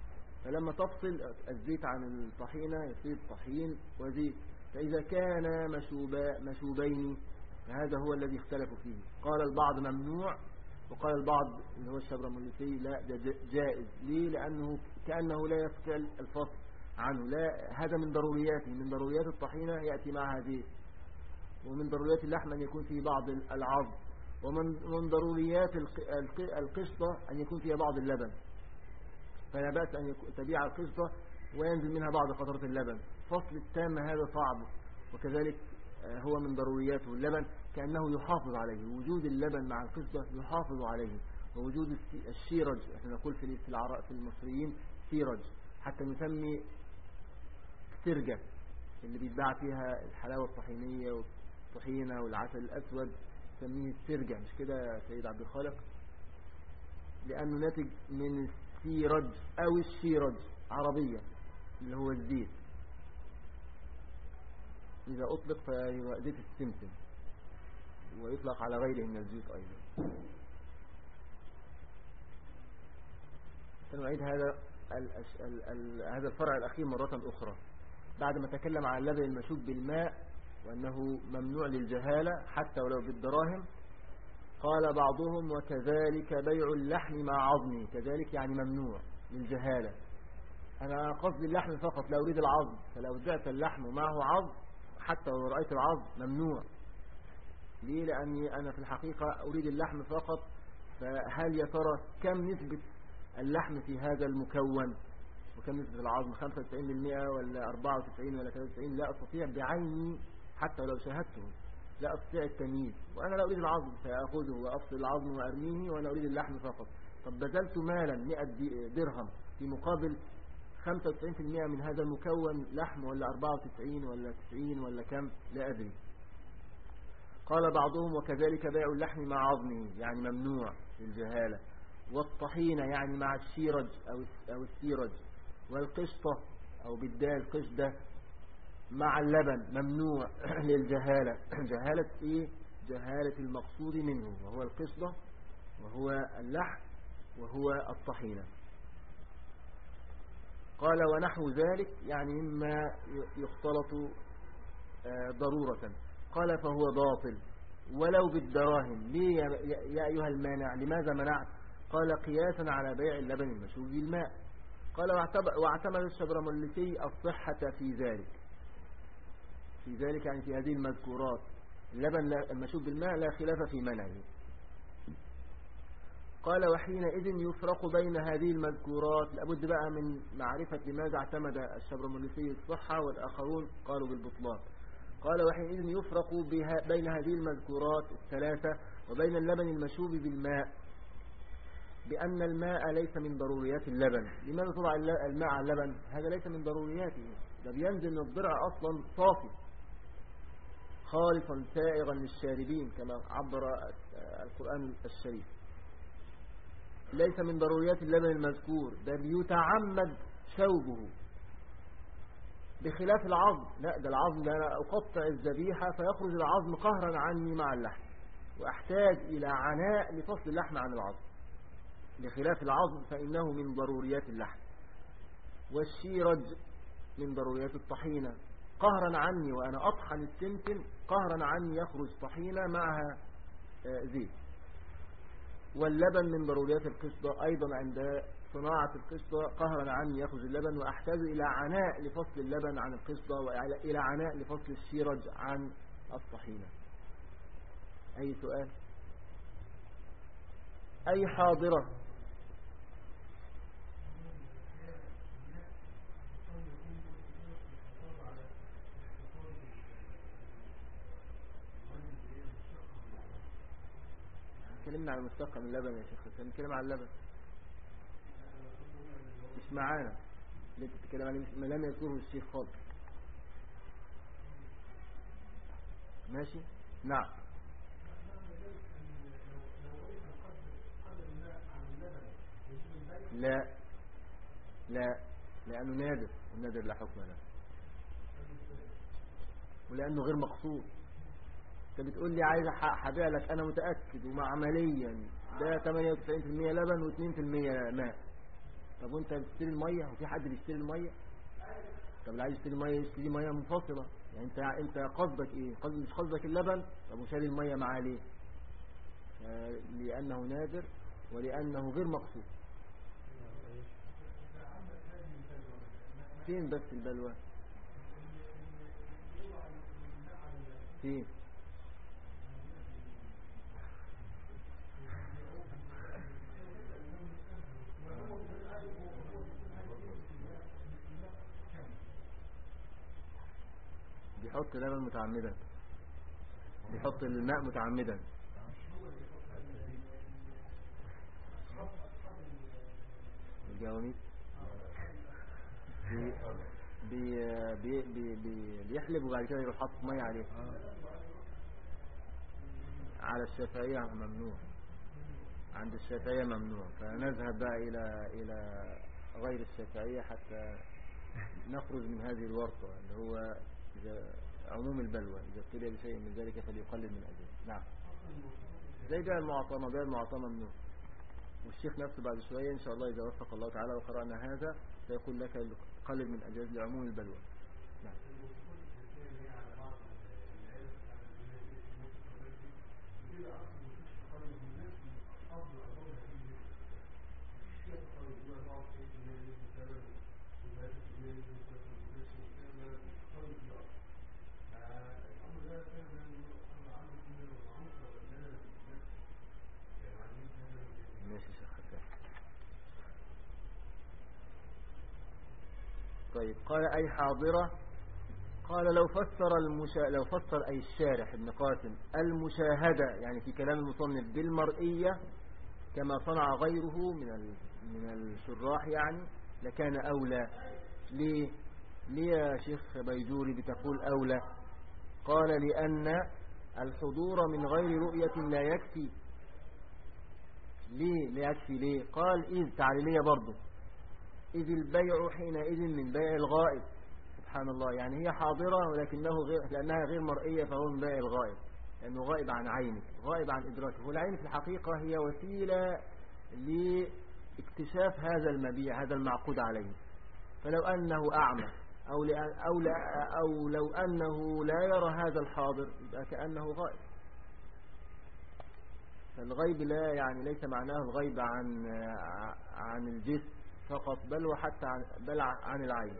فلما تفصل الزيت عن الطحينة يصير طحين وزيت. فإذا كان مشوبا مشوبين هذا هو الذي اختلفوا فيه. قال البعض ممنوع وقال البعض اللي هو الشبرملسي لا ده جائز. ليه؟ لأنه كأنه لا يستطيع الفصل عنه. لا هذا من ضرورياته. من ضروريات الطحينة يأتي معها زيت. ومن ضروريات اللحم أن يكون فيه بعض العظم ومن من ضروريات القشطة أن يكون فيها بعض اللبن. فلا بأس أن تبيع القشطة وينزل منها بعض قطرة اللبن. فصل التام هذا صعب وكذلك آه، هو من ضرورياته. اللبن كأنه يحافظ عليه وجود اللبن مع القشطة يحافظ عليه ووجود الشيرج إحنا نقول في في المصريين سيرج حتى نسمي سرجة اللي بيتباع فيها الحلاوة الطحينية والطحينة والعسل الأسود نسميه السرجة مش كده سيد عبد الخالق؟ لأنه ناتج من السيرج أو الشيرج عربية اللي هو الزيت. إذا أطلق فهو زيت السمسم ويطلق على غيره من الزيت أيضا. سنعيد هذا هذا الفرع الأخير مرة أخرى. بعد ما تكلم عن اللبن المشوب بالماء وأنه ممنوع للجهالة حتى ولو بالدراهم. قال بعضهم وكذلك بيع اللحم مع عظمه كذلك يعني ممنوع للجهالة. أنا قصدي اللحم فقط لا أريد العظم. فلو بعت اللحم ومعه عظم حتى لو رأيت العظم ممنوع. ليه؟ لأني أنا في الحقيقة أريد اللحم فقط. فهل يا ترى كم نسبة اللحم في هذا المكون؟ وكم نسبة العظم؟ 95% ولا 94 ولا 93 لا أستطيع بعيني حتى لو شاهدته. لا أستطيع التمييز. وأنا لا أريد العظم فأخذه وأفصل العظم وأرميه وأنا أريد اللحم فقط. طب بذلت مالا 100 درهم في مقابل 95% من هذا المكون لحم ولا 94 ولا 90 ولا كم؟ لا أدري. قال بعضهم وكذلك بيع اللحم مع عظمه يعني ممنوع للجهالة والطحينة يعني مع الشيرج أو السيرج. والقشطة أو بالدال قشدة مع اللبن ممنوع للجهالة. جهالة إيه؟ جهالة المقصود منه وهو القصدة وهو اللحم وهو الطحينة. قال ونحو ذلك يعني مما يختلط آه، ضرورة. قال فهو باطل. ولو بالدراهم ليه يا أيها المانع؟ لماذا منعت؟ قال قياسا على بيع اللبن المشوي بالماء. قال واعتمد الشبرملكي الصحة في ذلك. في ذلك يعني في هذه المذكورات. اللبن المشوب بالماء لا خلاف في منعه. قال وحينئذ يفرق بين هذه المذكورات. لابد بقى من معرفة لماذا اعتمد الشبرملسي الصحة والآخرون قالوا بالبطلان. قال وحينئذ يفرق بين هذه المذكورات الثلاثة وبين اللبن المشوب بالماء. بأن الماء ليس من ضروريات اللبن. لماذا طبع الماء على اللبن؟ هذا ليس من ضرورياته. ده بينزل من الضرع أصلا صافي خالصا سائغا للشاربين كما عبر القرآن الشريف. ليس من ضروريات اللبن المذكور بل يتعمد شوبه. بخلاف العظم لا ده العظم ده أنا أقطع الذبيحة فيخرج العظم قهرا عني مع اللحم. وأحتاج إلى عناء لفصل اللحم عن العظم. بخلاف العظم فإنه من ضروريات اللحم. والشيرج من ضروريات الطحينة. قهرا عني وأنا أطحن السمسم قهرا عني يخرج طحينة معها آه، زيت. واللبن من ضروريات القصدة أيضا عند صناعة القشطة قهرا عني يخرج اللبن وأحتاج إلى عناء لفصل اللبن عن القشطة وإلى عناء لفصل الشيرج عن الطحينة. أي سؤال؟ أي حاضرة؟ اتكلمنا عن مستقى من اللبن يا شيخ نتكلم عن اللبن. مش معانا. اللي انت بتتكلم عليه ما لم يذكره الشيخ خالص. ماشي؟ نعم. لا. لا. لأنه نادر. والنادر لا حكم له. ولأنه غير مقصود. انت بتقول لي عايز هبيع لك أنا متأكد ومعمليا. ده 98% لبن و2% ماء. طب وأنت بتشتري المية؟ وفي حد بيشتري المية؟ طب اللي عايز يشتري المية يشتري مية منفصلة. يعني أنت أنت قصدك إيه؟ قصد مش قصدك اللبن؟ طب وشاري المية معاه ليه؟ لأنه نادر ولأنه غير مقصود. فين بس البلوى؟ فين؟ بيحط لبن متعمدا. بيحط الماء متعمدا. الجواميس بي بي بي بي بيحلب وبعد كده يروح حاطط مية عليه. على الشافعية ممنوع. عند الشافعية ممنوع. فنذهب بقى إلى إلى غير الشافعية حتى نخرج من هذه الورطة اللي هو إذا عموم البلوى إذا ابتلي بشيء من ذلك فليقلل من أجله. نعم. زي بيع المعطمة بيع المعطمة ممنوع والشيخ نفسه بعد شوية إن شاء الله إذا وفق الله تعالى وقرأنا هذا سيقول لك قلل من أجاز لعموم البلوى. قال أي حاضرة؟ قال لو فسر المشا... لو فسر أي الشارح ابن قاسم المشاهدة يعني في كلام المصنف بالمرئية كما صنع غيره من ال... من الشراح يعني لكان أولى. ليه؟ ليه يا شيخ بيجوري بتقول أولى؟ قال لأن الحضور من غير رؤية لا يكفي. ليه لا يكفي ليه؟ قال إذ تعليلية برضه إذ البيع حينئذ من بيع الغائب. سبحان الله. يعني هي حاضرة ولكنه غير لأنها غير مرئية فهو من بيع الغائب. لأنه غائب عن عينه غائب عن إدراكه والعين في الحقيقة هي وسيلة لاكتشاف هذا المبيع هذا المعقود عليه. فلو أنه أعمى أو, أو, أو لو أنه لا يرى هذا الحاضر يبقى كأنه غائب. فالغيب لا يعني ليس معناه الغيب عن عن الجسم. فقط بل وحتى عن, بل عن العين.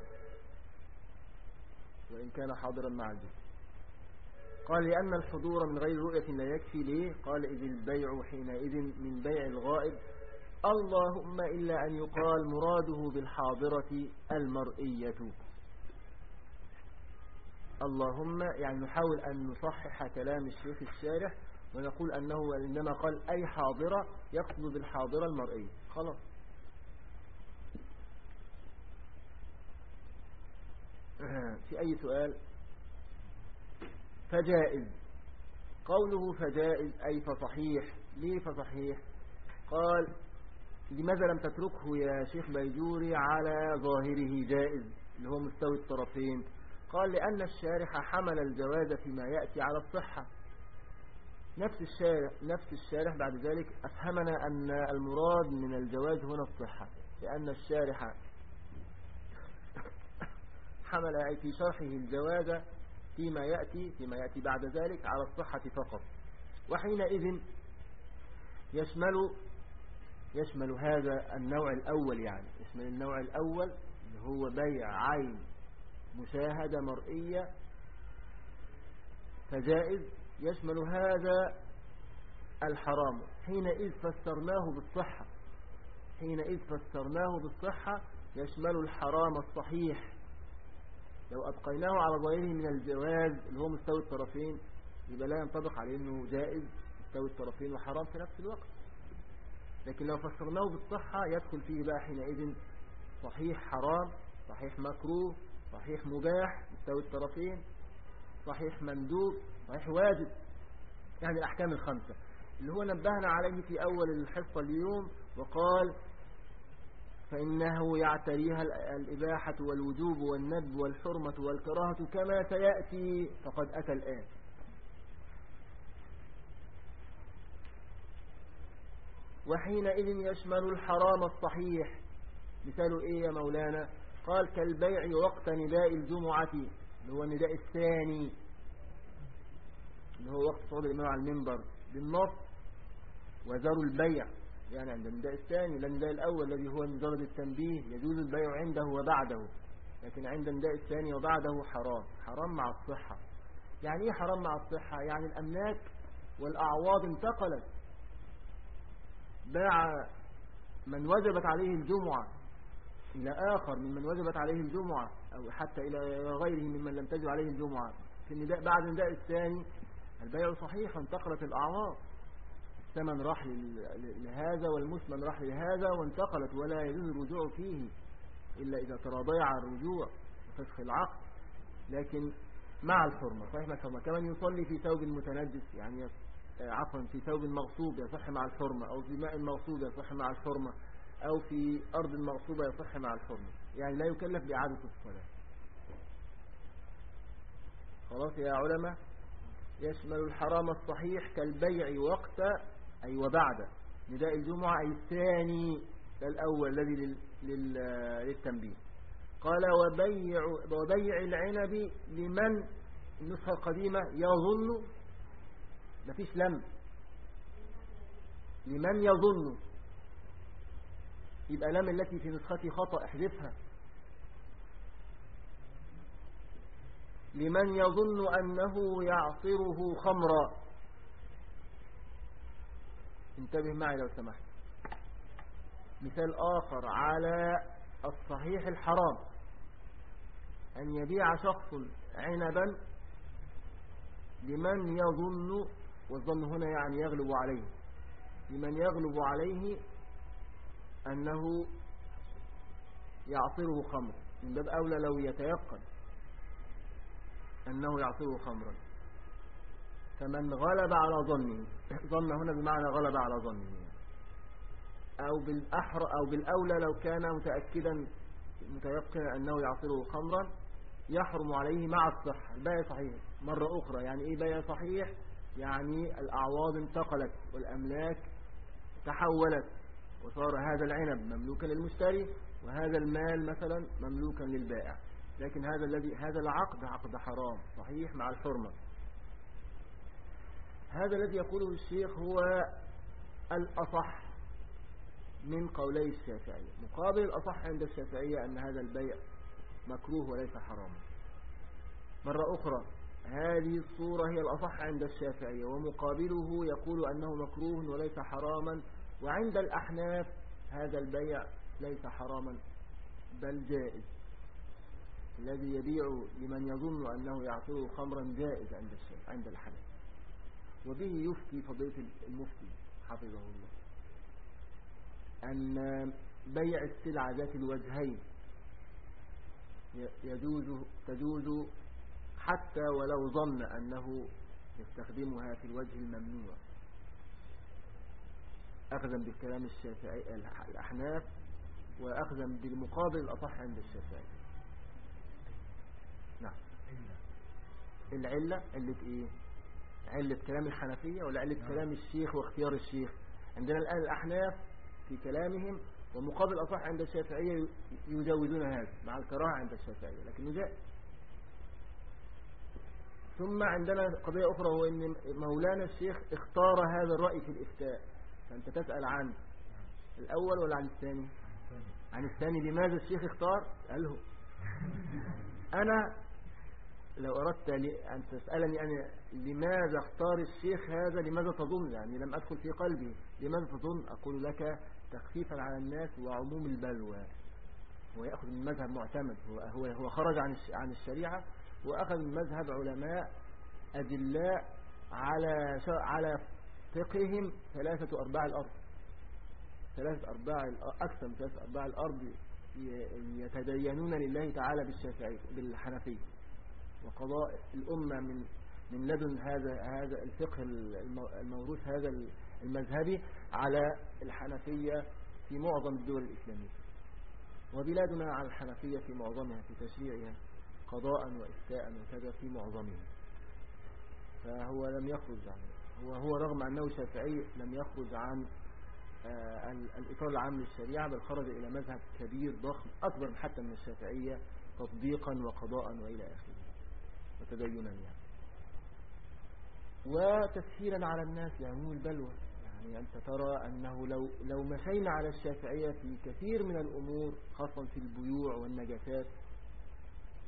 وإن كان حاضرا مع الجسم قال لأن الحضور من غير رؤية لا يكفي. ليه؟ قال إذ البيع حينئذ من بيع الغائب. اللهم إلا أن يقال مراده بالحاضرة المرئية. اللهم يعني نحاول أن نصحح كلام الشيخ الشارح ونقول أنه إنما قال أي حاضرة يقصد بالحاضرة المرئية. خلاص. في أي سؤال؟ فجائز. قوله فجائز أي فصحيح. ليه فصحيح؟ قال لماذا لم تتركه يا شيخ بيجوري على ظاهره جائز؟ اللي هو مستوي الطرفين. قال لأن الشارح حمل الجواز فيما يأتي على الصحة. نفس الشارح, نفس الشارح بعد ذلك أفهمنا أن المراد من الجواز هنا الصحة لأن الشارح حمل أي في شرحه الجواز فيما يأتي فيما يأتي بعد ذلك على الصحة فقط. وحينئذ يشمل يشمل هذا النوع الأول يعني يشمل النوع الأول اللي هو بيع عين مشاهدة مرئية فجائز يشمل هذا الحرام. حينئذ فسرناه بالصحة. حينئذ فسرناه بالصحة يشمل الحرام الصحيح. لو أبقيناه على ظاهره من الجواز اللي هو مستوى الطرفين يبقى لا ينطبق عليه أنه جائز مستوى الطرفين وحرام في نفس الوقت. لكن لو فسرناه بالصحة يدخل فيه بقى حينئذ صحيح حرام صحيح مكروه صحيح مباح مستوى الطرفين صحيح مندوب صحيح واجب. يعني الأحكام الخمسة. اللي هو نبهنا عليه في أول الحصة اليوم وقال فإنه يعتريها الإباحة والوجوب والندب والحرمة والكراهة كما سيأتي. فقد أتى الآن. وحينئذ يشمل الحرام الصحيح. مثال إيه يا مولانا؟ قال كالبيع وقت نداء الجمعة. اللي هو النداء الثاني. اللي هو وقت صعود الإمام على المنبر. بالنص. وذروا البيع. يعني عند النداء الثاني النداء الأول الذي هو مجرد التنبيه يجوز البيع عنده وبعده. لكن عند النداء الثاني وبعده حرام حرام مع الصحة. يعني إيه حرام مع الصحة؟ يعني الأملاك والأعواض انتقلت. باع من وجبت عليه الجمعة إلى آخر ممن وجبت عليه الجمعة أو حتى إلى غيره ممن لم تجب عليه الجمعة. في النداء بعد النداء الثاني البيع صحيح انتقلت الأعواض الثمن راح لهذا والمثمن راح لهذا وانتقلت ولا يجوز الرجوع فيه إلا إذا تراضي على الرجوع وفسخ العقد. لكن مع الحرمة صحيح ما كمان يصلي في ثوب متنجس يعني عفوا في ثوب مغصوب يصح مع الحرمة أو في ماء مغصوب يصح مع الحرمة أو في أرض مغصوبة يصح مع الحرمة. يعني لا يكلف بإعادة الصلاة. خلاص يا علماء؟ يشمل الحرام الصحيح كالبيع وقت أي وبعد. نداء الجمعة أي الثاني الأول الذي للتنبيه. قال وبيع, وبيع العنب لمن؟ النسخة القديمة. يظن. مفيش لم. لمن يظن؟ يبقى لم التي في نسختي خطأ. احذفها. لمن يظن أنه يعصره خمرا. انتبه معي لو سمحت. مثال آخر على الصحيح الحرام. أن يبيع شخص عنبا لمن يظن والظن هنا يعني يغلب عليه لمن يغلب عليه أنه يعصره خمر. من باب أولى لو يتيقن أنه يعصره خمرا. فمن غلب على ظنه. ظن هنا بمعنى غلب على ظنه. أو بالأحر أو بالأولى لو كان متأكدا متيقنا أنه يعصره خمرا يحرم عليه مع الصحة. البيع صحيح. مرة أخرى. يعني إيه بيع صحيح؟ يعني الأعواض انتقلت والأملاك تحولت وصار هذا العنب مملوكا للمشتري وهذا المال مثلا مملوكا للبائع. لكن هذا الذي هذا العقد عقد حرام. صحيح مع الحرمة. هذا الذي يقوله الشيخ هو الأصح من قولي الشافعية. مقابل الأصح عند الشافعية أن هذا البيع مكروه وليس حراما. مرة أخرى هذه الصورة هي الأصح عند الشافعية ومقابله يقول أنه مكروه وليس حراما وعند الأحناف هذا البيع ليس حراما بل جائز. الذي يبيع لمن يظن أنه يعطيه خمرا جائز عند الشيخ عند وبه يفتي فضيلة المفتي حفظه الله. أن بيع السلعة ذات الوجهين يجوز تجوز حتى ولو ظن أنه يستخدمها في الوجه الممنوع. أخذا بالكلام الشافعي الأحناف وأخذا بالمقابل الأصح عند الشافعي. نعم. العلة. علة إيه علة كلام الحنفية ولا علة نعم. كلام الشيخ واختيار الشيخ. عندنا الآن الأحناف في كلامهم ومقابل أصح عند الشافعية يجوزون هذا مع الكراهة عند الشافعية لكن جاء. ثم عندنا قضية أخرى هو أن مولانا الشيخ اختار هذا الرأي في الإفتاء. فأنت تسأل عن الأول ولا عن الثاني؟ عن الثاني. لماذا الشيخ اختار؟ قاله أنا لو أردت أن تسألني أنا لماذا أختار الشيخ هذا لماذا تظن؟ يعني لم أدخل في قلبي. لماذا تظن؟ أقول لك تخفيفا على الناس وعموم البلوى. هو يأخذ من مذهب معتمد. هو, هو, هو خرج عن عن الشريعة وأخذ من مذهب علماء أدلاء على على فقههم ثلاثة أرباع الأرض. ثلاثة أرباع أكثر من ثلاثة أرباع الأرض يتدينون لله تعالى بالشافعي بالحنفية. وقضاء الأمة من من لدن هذا هذا الفقه الموروث هذا المذهبي على الحنفية في معظم الدول الإسلامية. وبلادنا على الحنفية في معظمها في تشريعها قضاء وإفتاء وكذا في معظمها. فهو لم يخرج عنه هو هو رغم أنه شافعي لم يخرج عن آه، الإطار العام للشريعة بل خرج إلى مذهب كبير ضخم أكبر حتى من الشافعية تطبيقا وقضاء وإلى آخره. وتدينا يعني. وتسهيلا على الناس لعموم البلوى. يعني أنت ترى أنه لو, لو مشينا على الشافعية في كثير من الأمور خاصة في البيوع والنجاسات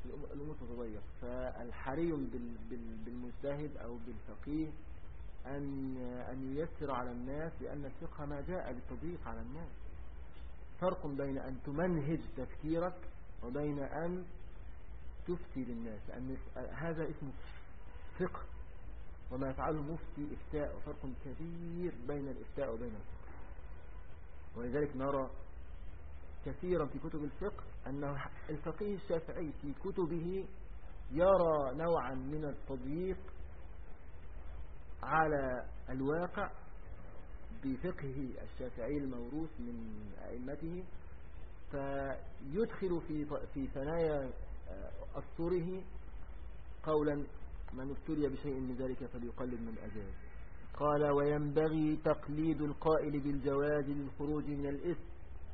الأمور تتغير. فالحري بالمجتهد أو بالفقيه أن, أن ييسر على الناس لأن الفقه ما جاء للتضييق على الناس. فرق بين أن تمنهج تفكيرك وبين أن تفتي للناس لأن هذا اسمه فقه. وما يفعله المفتي إفتاء وفرق كبير بين الإفتاء وبين الفقه. ولذلك نرى كثيرا في كتب الفقه أنه الفقيه الشافعي في كتبه يرى نوعا من التضييق على الواقع بفقهه الشافعي الموروث من أئمته فيدخل في في ثنايا أسطره قولا من ابتلي بشيء من ذلك فليقلد من أجاب قال وينبغي تقليد القائل بالجواز للخروج من الإثم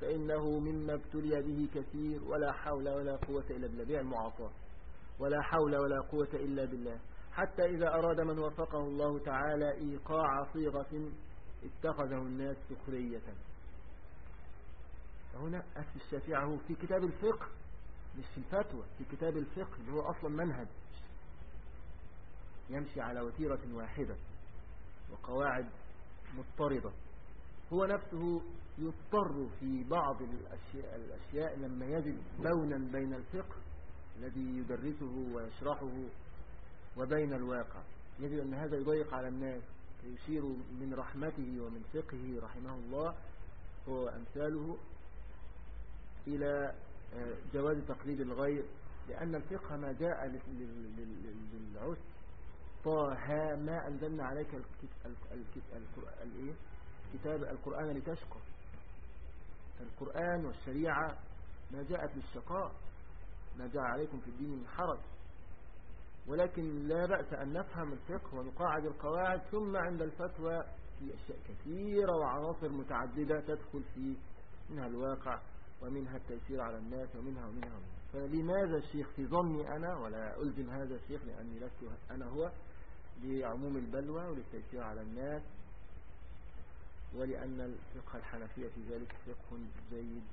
فإنه مما ابتلي به كثير ولا حول ولا قوة إلا بالله. بيع المعاصاة. ولا حول ولا قوة إلا بالله. حتى إذا أراد من وفقه الله تعالى إيقاع صيغة اتخذه الناس سخرية. فهنا أسف الشافعة في كتاب الفقه مش في الفتوى في كتاب الفقه اللي هو أصلا منهج يمشي على وتيرة واحدة وقواعد مضطردة. هو نفسه يضطر في بعض الأشياء, الأشياء لما يجد بونا بين الفقه الذي يدرسه ويشرحه وبين الواقع. يجد أن هذا يضيق على الناس يشير من رحمته ومن فقهه رحمه الله هو أمثاله إلى جواز تقليد الغير لأن الفقه ما جاء للعس طه ما أنزلنا عليك الكتاب القرآن لتشقى. القرآن والشريعة ما جاءت للشقاء ما جاء عليكم في الدين من حرج. ولكن لا بأس أن نفهم الفقه ونقاعد القواعد ثم عند الفتوى في أشياء كثيرة وعناصر متعددة تدخل في منها الواقع. ومنها التيسير على الناس ومنها ومنها, ومنها. فلماذا الشيخ في ظني أنا ولا ألزم هذا الشيخ لأني لست أنا هو لعموم البلوى وللتيسير على الناس؟ ولأن الفقه الحنفية في ذلك فقه جيد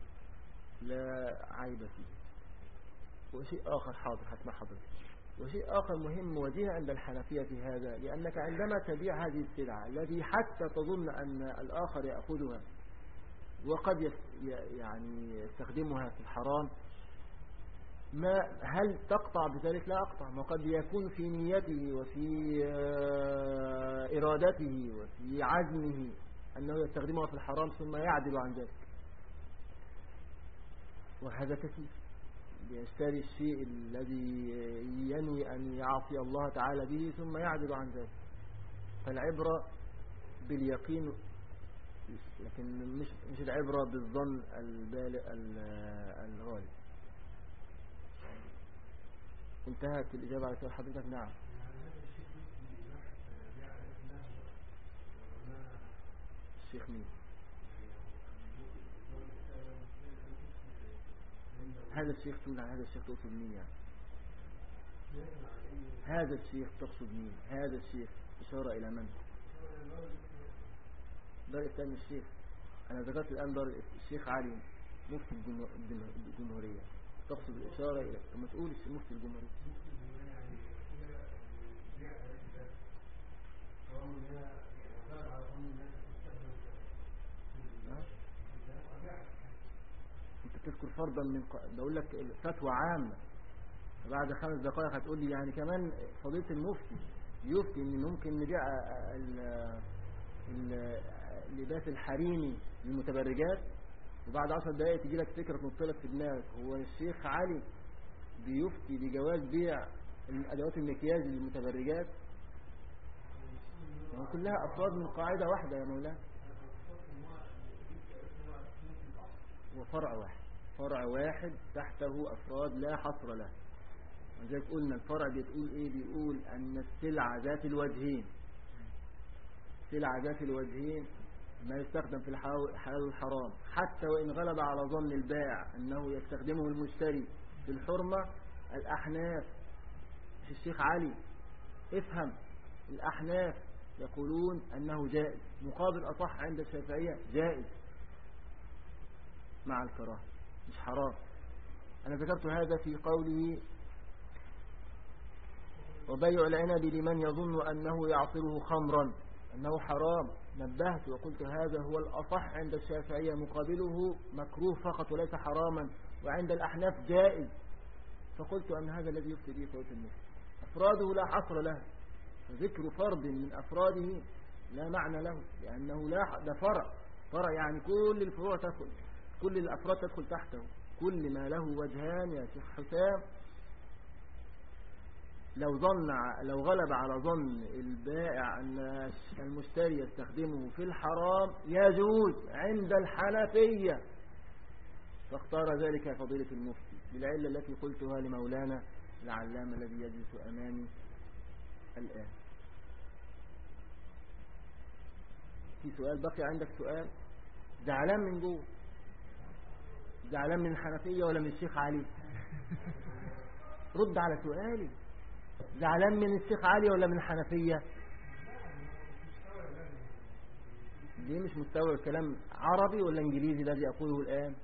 لا عيب فيه. وشيء آخر حاضر حسنا حضرتك. وشيء آخر مهم وجيه عند الحنفية في هذا لأنك عندما تبيع هذه السلعة الذي حتى تظن أن الآخر يأخذها وقد يعني يستخدمها في الحرام. ما هل تقطع بذلك؟ لا أقطع ما قد يكون في نيته وفي آه، إرادته وفي عزمه أنه يستخدمها في الحرام ثم يعدل عن ذلك. وهذا كثير. يشتري الشيء الذي ينوي أن يعصي الله تعالى به ثم يعدل عن ذلك. فالعبرة باليقين لكن مش مش العبرة بالظن الغالب انتهت الإجابة على سؤال حضرتك؟ نعم. الشيخ مين؟ هذا الشيخ تقول هذا الشيخ تقصد مين يعني؟ هذا الشيخ تقصد مين؟ هذا الشيخ إشارة إلى من؟ بل الثاني الشيخ. أنا ذكرت الآن دار الشيخ علي مفتي الجمهورية. تقصد الإشارة إلى ثم تقول مفتي الجمهورية. أنت تذكر فرضا من بقول لك فتوى عامة. بعد خمس دقائق هتقول لي يعني كمان فضيلة المفتي يفتي إن ممكن نبيع اللباس الحريمي للمتبرجات وبعد عشر دقائق تجي لك فكرة تنطلق في دماغك. هو الشيخ علي بيفتي بجواز بيع أدوات المكياج للمتبرجات؟ كلها أفراد من قاعدة واحدة يا مولانا. وفرع واحد. فرع واحد تحته أفراد لا حصر له. ولذلك قلنا الفرع بيقول إيه؟ بيقول أن السلعة ذات الوجهين. سلعة ذات الوجهين ما يستخدم في الحلال والحرام حتى وإن غلب على ظن البائع أنه يستخدمه المشتري في الحرمة الأحناف مش الشيخ علي افهم الأحناف يقولون أنه جائز. مقابل أصح عند الشافعية جائز. مع الكراهة. مش حرام. أنا ذكرت هذا في قوله وبيع العنب لمن يظن أنه يعصره خمرا. أنه حرام. نبهت وقلت هذا هو الأصح عند الشافعية مقابله مكروه فقط وليس حراما وعند الأحناف جائز. فقلت أن هذا الذي يفتي به فوت النفس. أفراده لا حصر له ذكر فرد من أفراده لا معنى له لأنه لا ده فرع. فرع يعني كل الفروع تدخل كل الأفراد تدخل تحته. كل ما له وجهان يا شيخ حسام لو ظن لو غلب على ظن البائع أن المشتري يستخدمه في الحرام يجوز عند الحنفية. فاختار ذلك فضيلة المفتي بالعلة التي قلتها لمولانا العلامة الذي يجلس أمامي الآن. في سؤال بقي عندك سؤال؟ زعلان من جوه؟ زعلان من الحنفية ولا من الشيخ علي؟ رد على سؤالي. زعلان من الشيخ علي ولا من الحنفية؟ دي مش مستوى الكلام عربي ولا انجليزي الذي أقوله الآن؟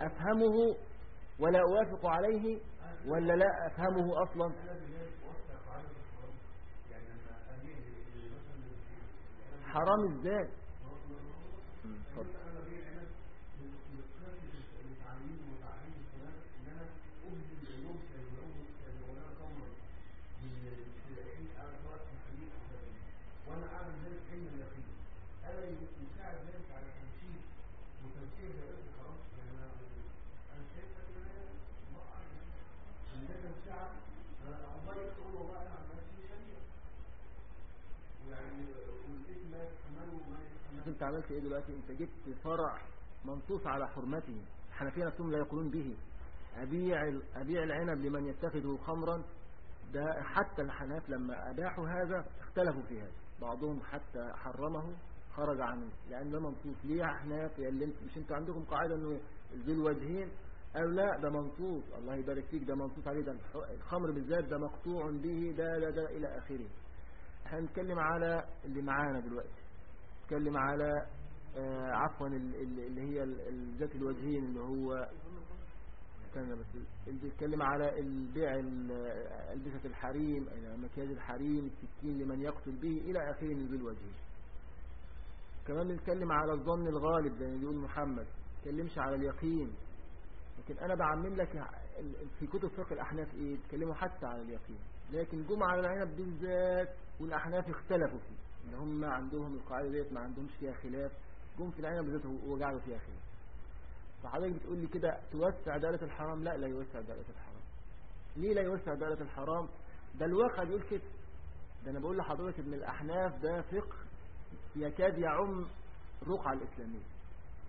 أفهمه ولا أوافق عليه ولا لا أفهمه أصلا؟ حرام إزاي انت عملت إيه دلوقتي؟ انت جبت فرع منصوص على حرمته. الحنفية نفسهم لا يقولون به. أبيع أبيع العنب لمن يتخذه خمرا. ده حتى الحناف لما أباحوا هذا اختلفوا في هذا. بعضهم حتى حرمه خرج عنه. لأن ده منصوص. ليه انت مش أنتوا عندكم قاعدة إنه ذو الوجهين؟ قالوا لا ده منصوص. الله يبارك فيك ده منصوص عليه. ده الخمر بالذات ده مقطوع به ده ده ده آخره. إحنا هنتكلم على اللي معانا دلوقتي. بيتكلم على آه عفوا اللي هي ذات الوجهين اللي هو استنى بس اللي بيتكلم على البيع البسة الحريم مكياج الحريم السكين لمن يقتل به إلى آخره من ذي الوجهين كمان بنتكلم على الظن الغالب زي ما بيقول محمد تكلمش على اليقين. لكن أنا بعمل لك في كتب فقه الأحناف إيه؟ تكلموا حتى على اليقين. لكن جمع على العنب بالذات والأحناف اختلفوا فيه. إن هم عندهم القاعدة ديت ما عندهمش فيها خلاف. جم في العنب بالذات وجعلوا فيها خلاف. فحضرتك بتقول لي كده توسع دائرة الحرام؟ لا لا يوسع دائرة الحرام. ليه لا يوسع دائرة الحرام؟ ده الواقع بيقول كده. ده أنا بقول لحضرتك إن الأحناف ده فقه يكاد يعم الرقعة الإسلامية.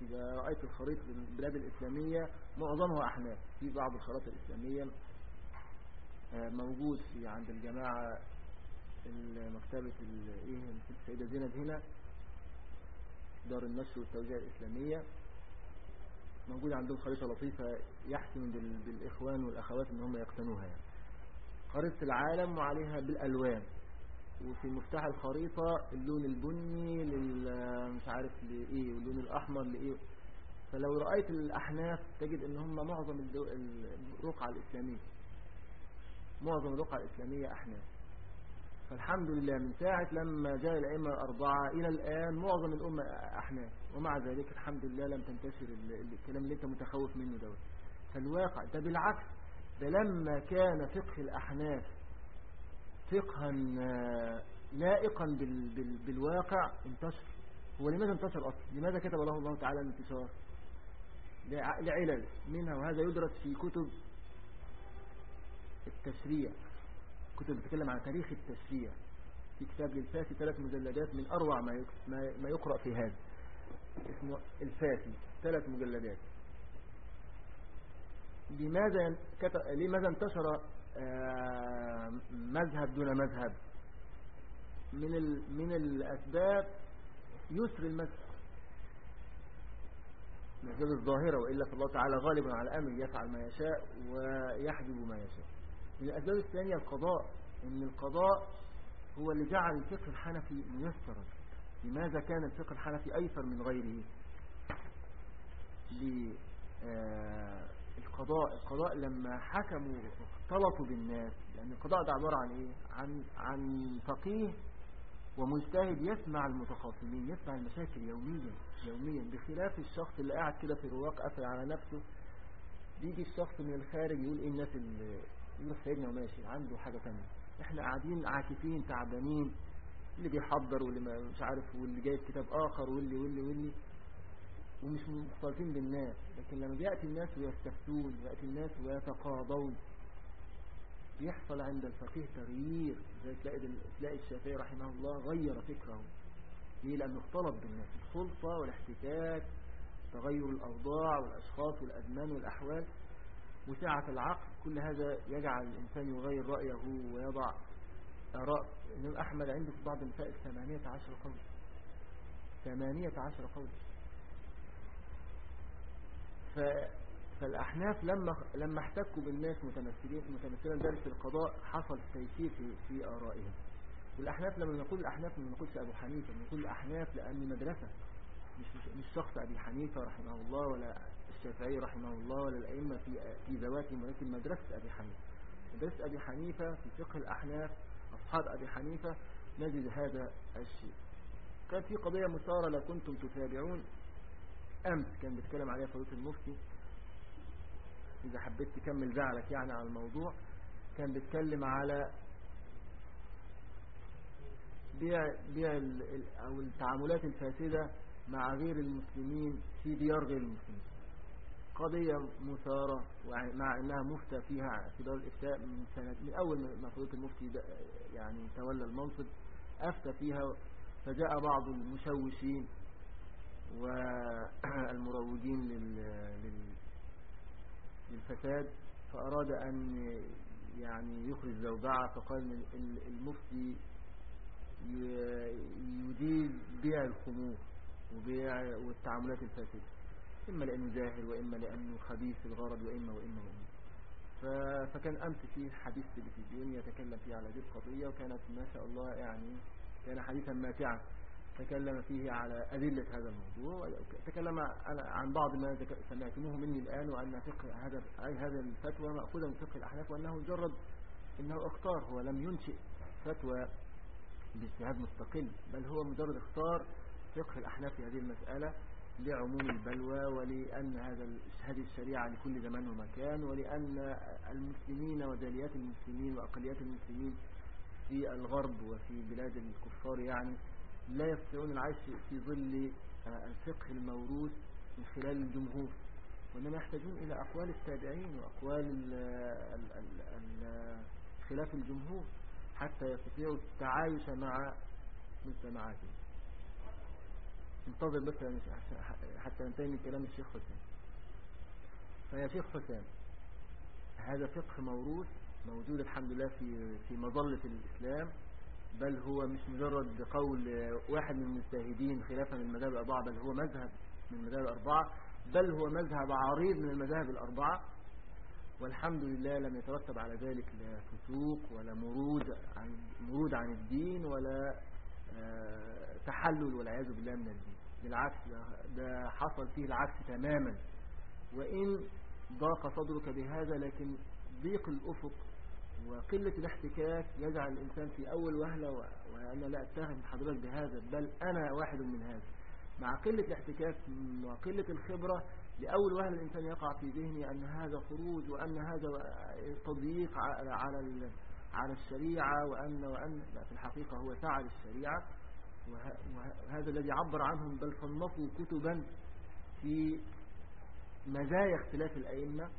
إذا رأيت الخريطة في البلاد الإسلامية معظمها أحناف. في بعض الخرائط الإسلامية آه، موجود في عند الجماعة مكتبة إيه السيدة زينب هنا دار النشر والتوجيه الإسلامية. موجودة عندهم خريطة لطيفة يحسن بالإخوان والأخوات إن هم يقتنوها يعني. خريطة العالم وعليها بالألوان. وفي مفتاح الخريطة اللون البني لل مش عارف لإيه واللون الأحمر لإيه. فلو رأيت الأحناف تجد إن هم معظم الرقعة الإسلامية. معظم الرقعة الإسلامية أحناف. فالحمد لله من ساعة لما جاء الأئمة الأربعة إلى الآن معظم الأمة أحناف. ومع ذلك الحمد لله لم تنتشر الكلام اللي أنت متخوف منه دوت. فالواقع ده بالعكس ده لما كان فقه الأحناف فقها لائقا بال بال بالواقع انتشر. هو لماذا انتشر أصلا؟ لماذا كتب الله الله تعالى الانتشار؟ لعلل. منها وهذا يدرس في كتب التشريع. كتب بتتكلم عن تاريخ التشريع في كتاب للفاسي ثلاث مجلدات من أروع ما يقرأ في هذا. اسمه الفاسي ثلاث مجلدات. لماذا لماذا انتشر آه، مذهب دون مذهب؟ من من الأسباب يسر المذهب. من الظاهرة وإلا فالله تعالى غالب على أمر يفعل ما يشاء ويحجب ما يشاء. من الأسباب الثانية القضاء إن القضاء هو اللي جعل الفقه الحنفي ميسرا. لماذا كان الفقه الحنفي أيسر من غيره؟ للقضاء القضاء لما حكموا اختلطوا بالناس لأن القضاء ده عبارة عن إيه؟ عن, عن فقيه ومجتهد يسمع المتخاصمين يسمع المشاكل يوميا يوميا بخلاف الشخص اللي قاعد كده في رواق قافل على نفسه بيجي الشخص من الخارج يقول إيه الناس اللي يقول سيدنا وماشي عنده حاجة تانية. إحنا قاعدين عاكفين تعبانين اللي بيحضر واللي مش عارف واللي جايب كتاب آخر واللي واللي واللي. ومش مختلطين بالناس. لكن لما بيأتي الناس ويستفتون يأتي الناس ويتقاضون بيحصل عند الفقيه تغيير. زي تلاقي, تلاقي الشافعي رحمه الله غير فكره ليه؟ لأنه اختلط بالناس. الخلطة والاحتكاك تغير الأوضاع والأشخاص والأزمان والأحوال. وسعة العقل كل هذا يجعل الإنسان يغير رأيه ويضع آراء الإمام أحمد عنده في بعض المسائل ثمانية عشر قول. ثمانية عشر قول. ف... فالأحناف لما لما احتكوا بالناس متمثلين متمثلا في القضاء حصل تيسير في في آرائهم. والأحناف لما نقول الأحناف ما نقولش أبو حنيفة نقول الأحناف لأن مدرسة مش مش شخص أبي حنيفة رحمه الله ولا الشافعي رحمه الله ولا الأئمة في في ذواتهم ولكن مدرسة أبي حنيفة. مدرسة أبي حنيفة في فقه الأحناف أصحاب أبي حنيفة نجد هذا الشيء. كان في قضية مثارة لو كنتم تتابعون. أمس كان بيتكلم عليها فضيلة المفتي. إذا حبيت تكمل زعلك يعني على الموضوع كان بيتكلم على بيع, بيع أو التعاملات الفاسدة مع غير المسلمين في ديار غير المسلمين. قضية مثارة مع أنها مفتى فيها في دار الإفتاء من سنة من أول ما فضيلة المفتي يعني تولى المنصب أفتى فيها فجاء بعض المشوشين والمروجين للفساد فأراد أن يعني يخرج زوبعة فقال المفتي يدير بيع الخمور وبيع والتعاملات الفاسدة. إما لأنه جاهل وإما لأنه خبيث الغرض وإما وإما وإما. فكان أمس في حديث تلفزيوني يتكلم فيه على هذه القضية وكانت ما شاء الله يعني كان حديثا ماتعا. تكلم فيه على أدلة هذا الموضوع تكلم عن بعض ما سمعتموه مني الآن وأن فقه هذا أي هذا الفتوى مأخوذة من فقه الأحناف وأنه مجرد أنه اختار هو لم ينشئ فتوى باجتهاد مستقل بل هو مجرد اختار فقه الأحناف في هذه المسألة. لعموم البلوى ولأن هذا هذه الشريعة لكل زمان ومكان ولأن المسلمين وجاليات المسلمين وأقليات المسلمين في الغرب وفي بلاد الكفار يعني لا يستطيعون العيش في ظل الفقه الموروث من خلال الجمهور. وإنما يحتاجون إلى أقوال التابعين وأقوال خلاف الجمهور حتى يستطيعوا التعايش مع مجتمعاتهم. انتظر بس حتى ننتهي من كلام الشيخ حسين. فيا شيخ حسين هذا فقه موروث موجود الحمد لله في في مظلة الإسلام بل هو مش مجرد قول واحد من المجتهدين خلافا للمذاهب الأربعة بل هو مذهب من المذاهب الأربعة بل هو مذهب عريض من المذاهب الأربعة. والحمد لله لم يترتب على ذلك لا فسوق ولا مرود عن, مرود عن الدين ولا تحلل والعياذ بالله من الدين. بالعكس ده حصل فيه العكس تماما. وإن ضاق صدرك بهذا لكن ضيق الأفق وقلة الاحتكاك يجعل الإنسان في أول وهلة وأنا لا أتهم حضرتك بهذا بل أنا واحد من هذا. مع قلة الاحتكاك وقلة الخبرة لأول وهلة الإنسان يقع في ذهني أن هذا خروج وأن هذا تضييق على على الشريعة وأن وأن لا في الحقيقة هو فعل الشريعة. وهذا الذي عبر عنهم بل صنفوا كتبا في مزايا اختلاف الأئمة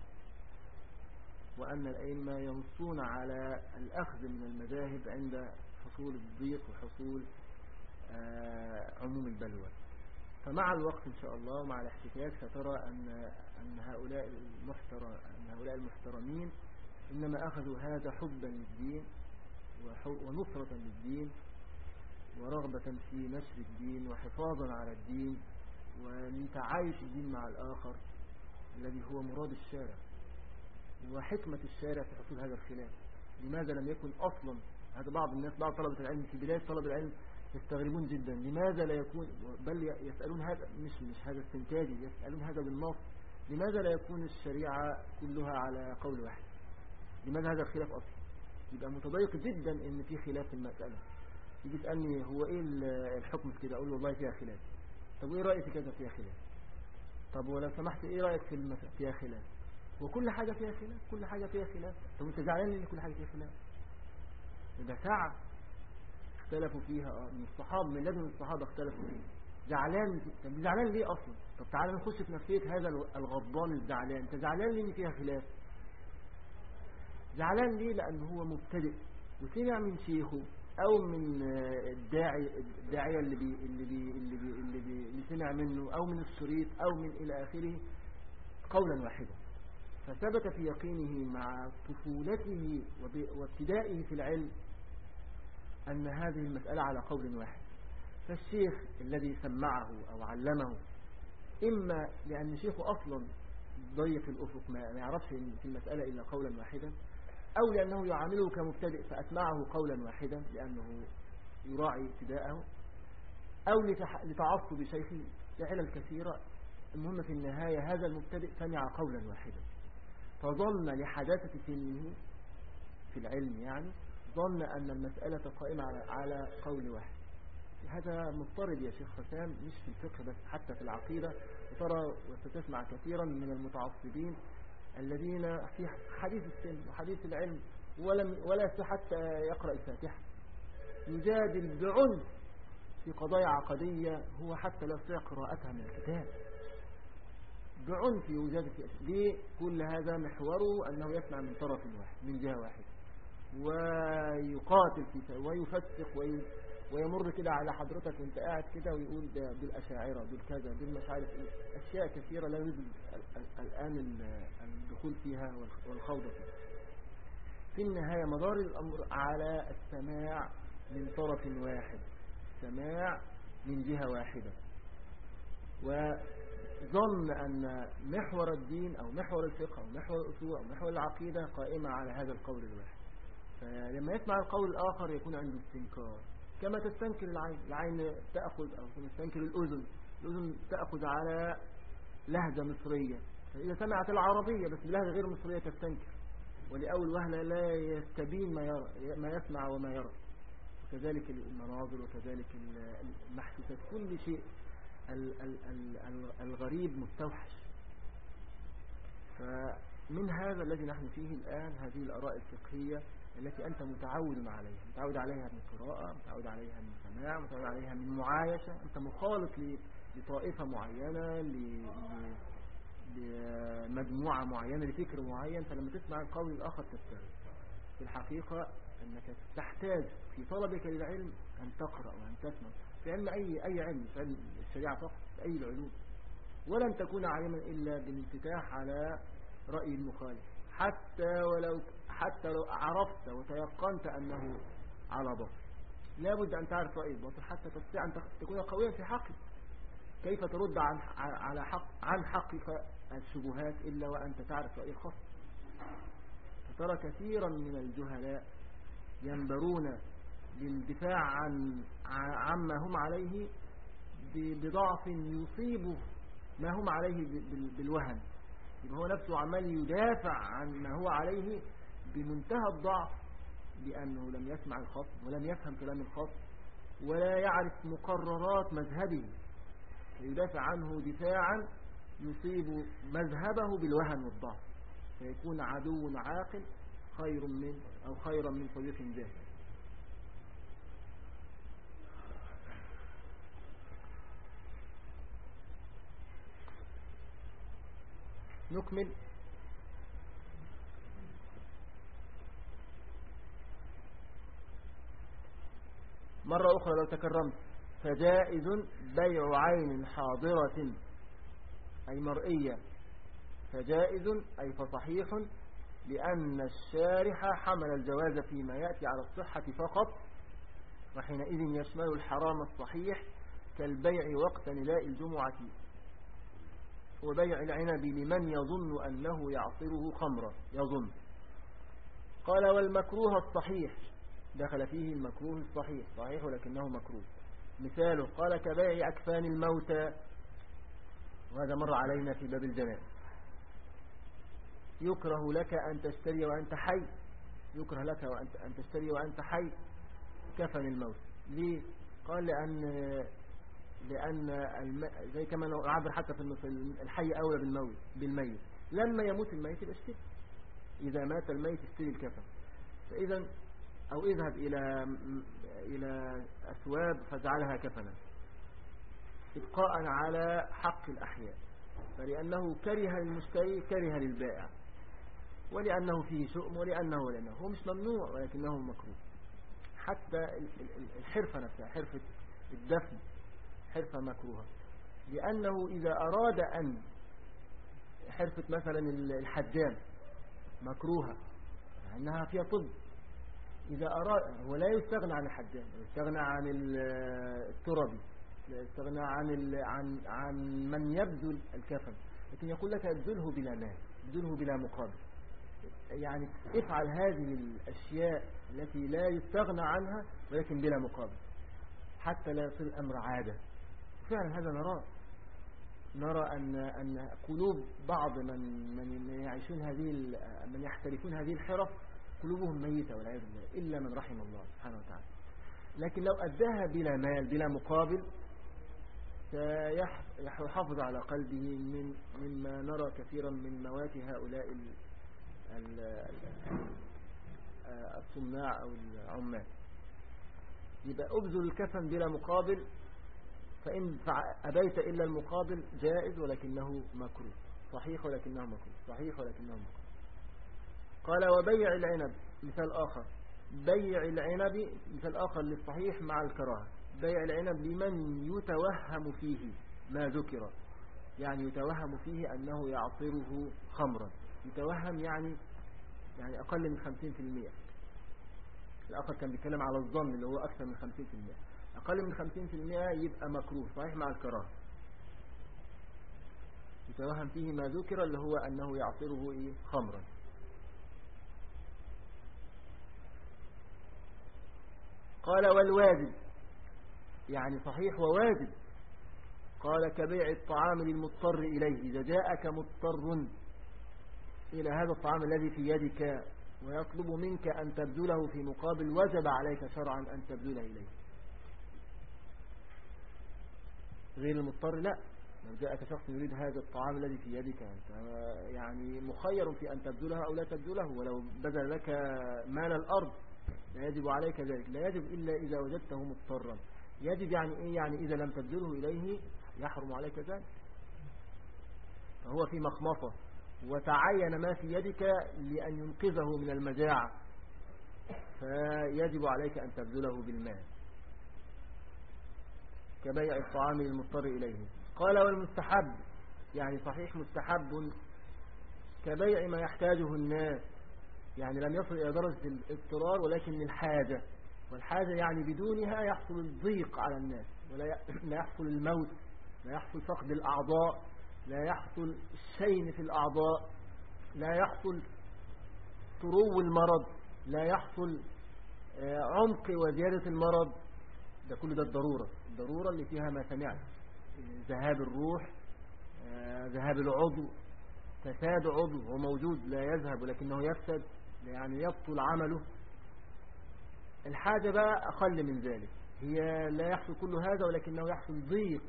وأن الأئمة ينصون على الأخذ من المذاهب عند حصول الضيق وحصول آه، عموم البلوى. فمع الوقت إن شاء الله ومع الاحتكاك سترى أن أن هؤلاء المحترمين إنما أخذوا هذا حبا للدين ونصرة للدين ورغبة في نشر الدين وحفاظا على الدين ولتعايش الدين مع الآخر الذي هو مراد الشارع وحكمة الشارع في حصول هذا الخلاف. لماذا لم يكن أصلا هذا بعض الناس بعض طلبة العلم في بداية طلب العلم يستغربون جدا. لماذا لا يكون بل يسألون هذا مش مش هذا استنتاجي يسألون هذا بالنص. لماذا لا يكون الشريعة كلها على قول واحد؟ لماذا هذا الخلاف أصلا؟ يبقى متضايق جدا إن في خلاف في المسألة. يجي يسألني هو إيه الحكم في كده؟ أقول له والله فيها خلاف. طب وإيه رأيك في كذا فيها خلاف؟ طب ولو سمحت إيه رأيك في المسألة فيها خلاف؟ وكل حاجة فيها خلاف؟ كل حاجة فيها خلاف؟ طب أنت زعلان إن كل حاجة فيها خلاف؟ ده ساعة اختلفوا فيها آه من الصحابة من لازم الصحابة اختلفوا فيها. زعلان؟ طب زعلان ليه أصلا؟ طب تعالى نخش في نفسية هذا الغضبان الزعلان. أنت زعلان ليه فيها خلاف؟ زعلان ليه؟ لأنه هو مبتدئ. وسمع من شيخه أو من الداعي الداعية اللي بي اللي بي اللي بي اللي, بي اللي سمع منه أو من الشريط أو من إلى آخره قولا واحدا. فثبت في يقينه مع طفولته وابتدائه في العلم أن هذه المسألة على قول واحد. فالشيخ الذي سمعه أو علمه إما لأن شيخه أصلا ضيق الأفق ما يعرفش في المسألة إلا قولا واحدا أو لأنه يعامله كمبتدئ فأسمعه قولا واحدا لأنه يراعي ابتداءه أو لتعصب شيخه لعلل كثيرة المهم في النهاية هذا المبتدئ سمع قولا واحدا فظن لحداثة سنه في العلم يعني ظن أن المسألة قائمة على, على قول واحد هذا مضطرد يا شيخ حسام مش في الفقه بس حتى في العقيدة وترى وستسمع كثيرا من المتعصبين الذين في حديث السن وحديث العلم ولم ولا حتى يقرأ الفاتحة يجادل بعنف في قضايا عقدية هو حتى لا يستطيع قراءتها من الكتاب. بعنف يوجد في ليه؟ كل هذا محوره أنه يسمع من طرف واحد من جهة واحدة. ويقاتل في ويفسق وي ويمر كده على حضرتك وأنت قاعد كده ويقول ده دول أشاعرة دول كذا دول مش عارف إيه أشياء كثيرة لا يجب الآن الدخول فيها والخوض فيها. في النهاية مدار الأمر على السماع من طرف واحد. سماع من جهة واحدة. وظن أن محور الدين أو محور الفقه أو محور الأصول أو محور العقيدة قائمة على هذا القول الواحد. فلما يسمع القول الآخر يكون عنده استنكار. كما تستنكر العين. العين تأخذ أو تستنكر الأذن. الأذن تأخذ على لهجة مصرية. فإذا سمعت العربية بس بلهجة غير مصرية تستنكر. ولأول وهلة لا يستبين ما, يرى ما يسمع وما يرى. وكذلك المناظر وكذلك المحسوسات كل شيء الغريب مستوحش. فمن هذا الذي نحن فيه الآن هذه الأراء الفقهية التي أنت متعود عليها. متعود عليها من قراءة متعود عليها من سماع متعود عليها من معايشة. أنت مخالط لطائفة معينة لمجموعة معينة لفكر معين. فلما تسمع القول الآخر تستغل في الحقيقة أنك تحتاج في طلبك للعلم أن تقرأ وأن تسمع. في علم أي, أي علم؟ في علم الشريعة فقط في أي العلوم. ولن تكون عالما إلا بالانفتاح على رأي المخالف. حتى ولو حتى لو عرفت وتيقنت أنه على بصر لابد أن تعرف رأي الباطل حتى تستطيع أن تكون قويا في حقك. كيف ترد عن على حق عن حقك الشبهات إلا وأنت تعرف رأي الخصم فترى كثيرا من الجهلاء ينبرون للدفاع عن عما هم عليه بضعف يصيب ما هم عليه بالوهن. يبقى هو نفسه عمال يدافع عن ما هو عليه بمنتهى الضعف لأنه لم يسمع الخصم ولم يفهم كلام الخصم ولا يعرف مقررات مذهبه فيدافع عنه دفاعا يصيب مذهبه بالوهن والضعف فيكون عدو عاقل خير من أو خيرا من صديق جاهل. نكمل. مرة أخرى لو تكرمت فجائز بيع عين حاضرة أي مرئية. فجائز أي فصحيح لأن الشارح حمل الجواز فيما يأتي على الصحة فقط. وحينئذ يشمل الحرام الصحيح كالبيع وقت نداء الجمعة. وبيع العنب لمن يظن أنه يعصره خمرا يظن. قال والمكروه الصحيح دخل فيه المكروه الصحيح صحيح ولكنه مكروه. مثاله قال كبيع أكفان الموتى وهذا مر علينا في باب الجنائز. يكره لك أن تشتري وأنت حي يكره لك أن تشتري وأنت حي كفن الموت. ليه؟ قال لأن لأن الم... زي كما نعبر حتى في الحي أولى بالموت بالميت. لما يموت الميت يبقى اشتري. إذا مات الميت اشتري الكفن. فإذا أو اذهب إلى إلى أثواب فاجعلها كفنا. إبقاء على حق الأحياء. فلأنه كره للمشتري كره للبائع. ولأنه فيه شؤم ولأنه ولأنه هو مش ممنوع ولكنه مكروه. حتى الحرفة نفسها حرفة الدفن حرفة مكروهة. لأنه إذا أراد أن حرفة مثلا الحجام مكروهة لأنها فيها طب. إذا أراد هو لا يستغنى عن الحجام يستغنى عن التربي يستغنى عن عن عن من يبذل الكفن لكن يقول لك ابذله بلا مال ابذله بلا مقابل. يعني افعل هذه الأشياء التي لا يستغنى عنها ولكن بلا مقابل حتى لا يصير الأمر عادة. فعلا هذا نراه. نرى أن أن قلوب بعض من من يعيشون هذه من يحترفون هذه الحرف قلوبهم ميتة والعياذ بالله إلا من رحم الله سبحانه وتعالى. لكن لو أداها بلا مال بلا مقابل سيحافظ على قلبه من مما نرى كثيرا من موات هؤلاء الصناع أو العمال. يبقى أبذل الكفن بلا مقابل فإن أبيت إلا المقابل جائز ولكنه مكروه. صحيح ولكنه مكروه. صحيح ولكنه مكروه. قال وبيع العنب مثال آخر. بيع العنب مثال آخر للصحيح مع الكراهة. بيع العنب لمن يتوهم فيه ما ذكر. يعني يتوهم فيه أنه يعصره خمرا. يتوهم يعني يعني أقل من 50% الآخر كان بيتكلم على الظن اللي هو أكثر من 50% أقل من 50% يبقى مكروه صحيح مع الكراهة. يتوهم فيه ما ذكر اللي هو أنه يعصره إيه؟ خمرا. قال والواجب يعني صحيح وواجب قال كبيع الطعام للمضطر إليه. إذا جاءك مضطر إلى هذا الطعام الذي في يدك ويطلب منك أن تبذله في مقابل وجب عليك شرعا أن تبذله إليه. غير المضطر لا. لو جاءك شخص يريد هذا الطعام الذي في يدك أنت يعني مخير في أن تبذله أو لا تبذله ولو بذل لك مال الأرض. لا يجب عليك ذلك لا يجب إلا إذا وجدته مضطرا. يجب يعني إيه؟ يعني إذا لم تبذله إليه يحرم عليك ذلك. فهو في مخمصة. وتعين ما في يدك لأن ينقذه من المجاعة. فيجب عليك أن تبذله بالمال كبيع الطعام للمضطر إليه. قال والمستحب يعني صحيح مستحب كبيع ما يحتاجه الناس. يعني لم يصل إلى درجة الاضطرار ولكن الحاجة والحاجة يعني بدونها يحصل الضيق على الناس ولا يحصل الموت لا يحصل فقد الأعضاء لا يحصل الشين في الأعضاء لا يحصل سرو المرض لا يحصل آه، عمق وزيادة المرض. ده كل ده الضرورة. الضرورة اللي فيها ما سمعت ذهاب الروح آه، ذهاب العضو. فساد عضو هو موجود لا يذهب ولكنه يفسد. يعني يبطل عمله. الحاجة بقى أقل من ذلك هي لا يحصل كل هذا ولكنه يحصل ضيق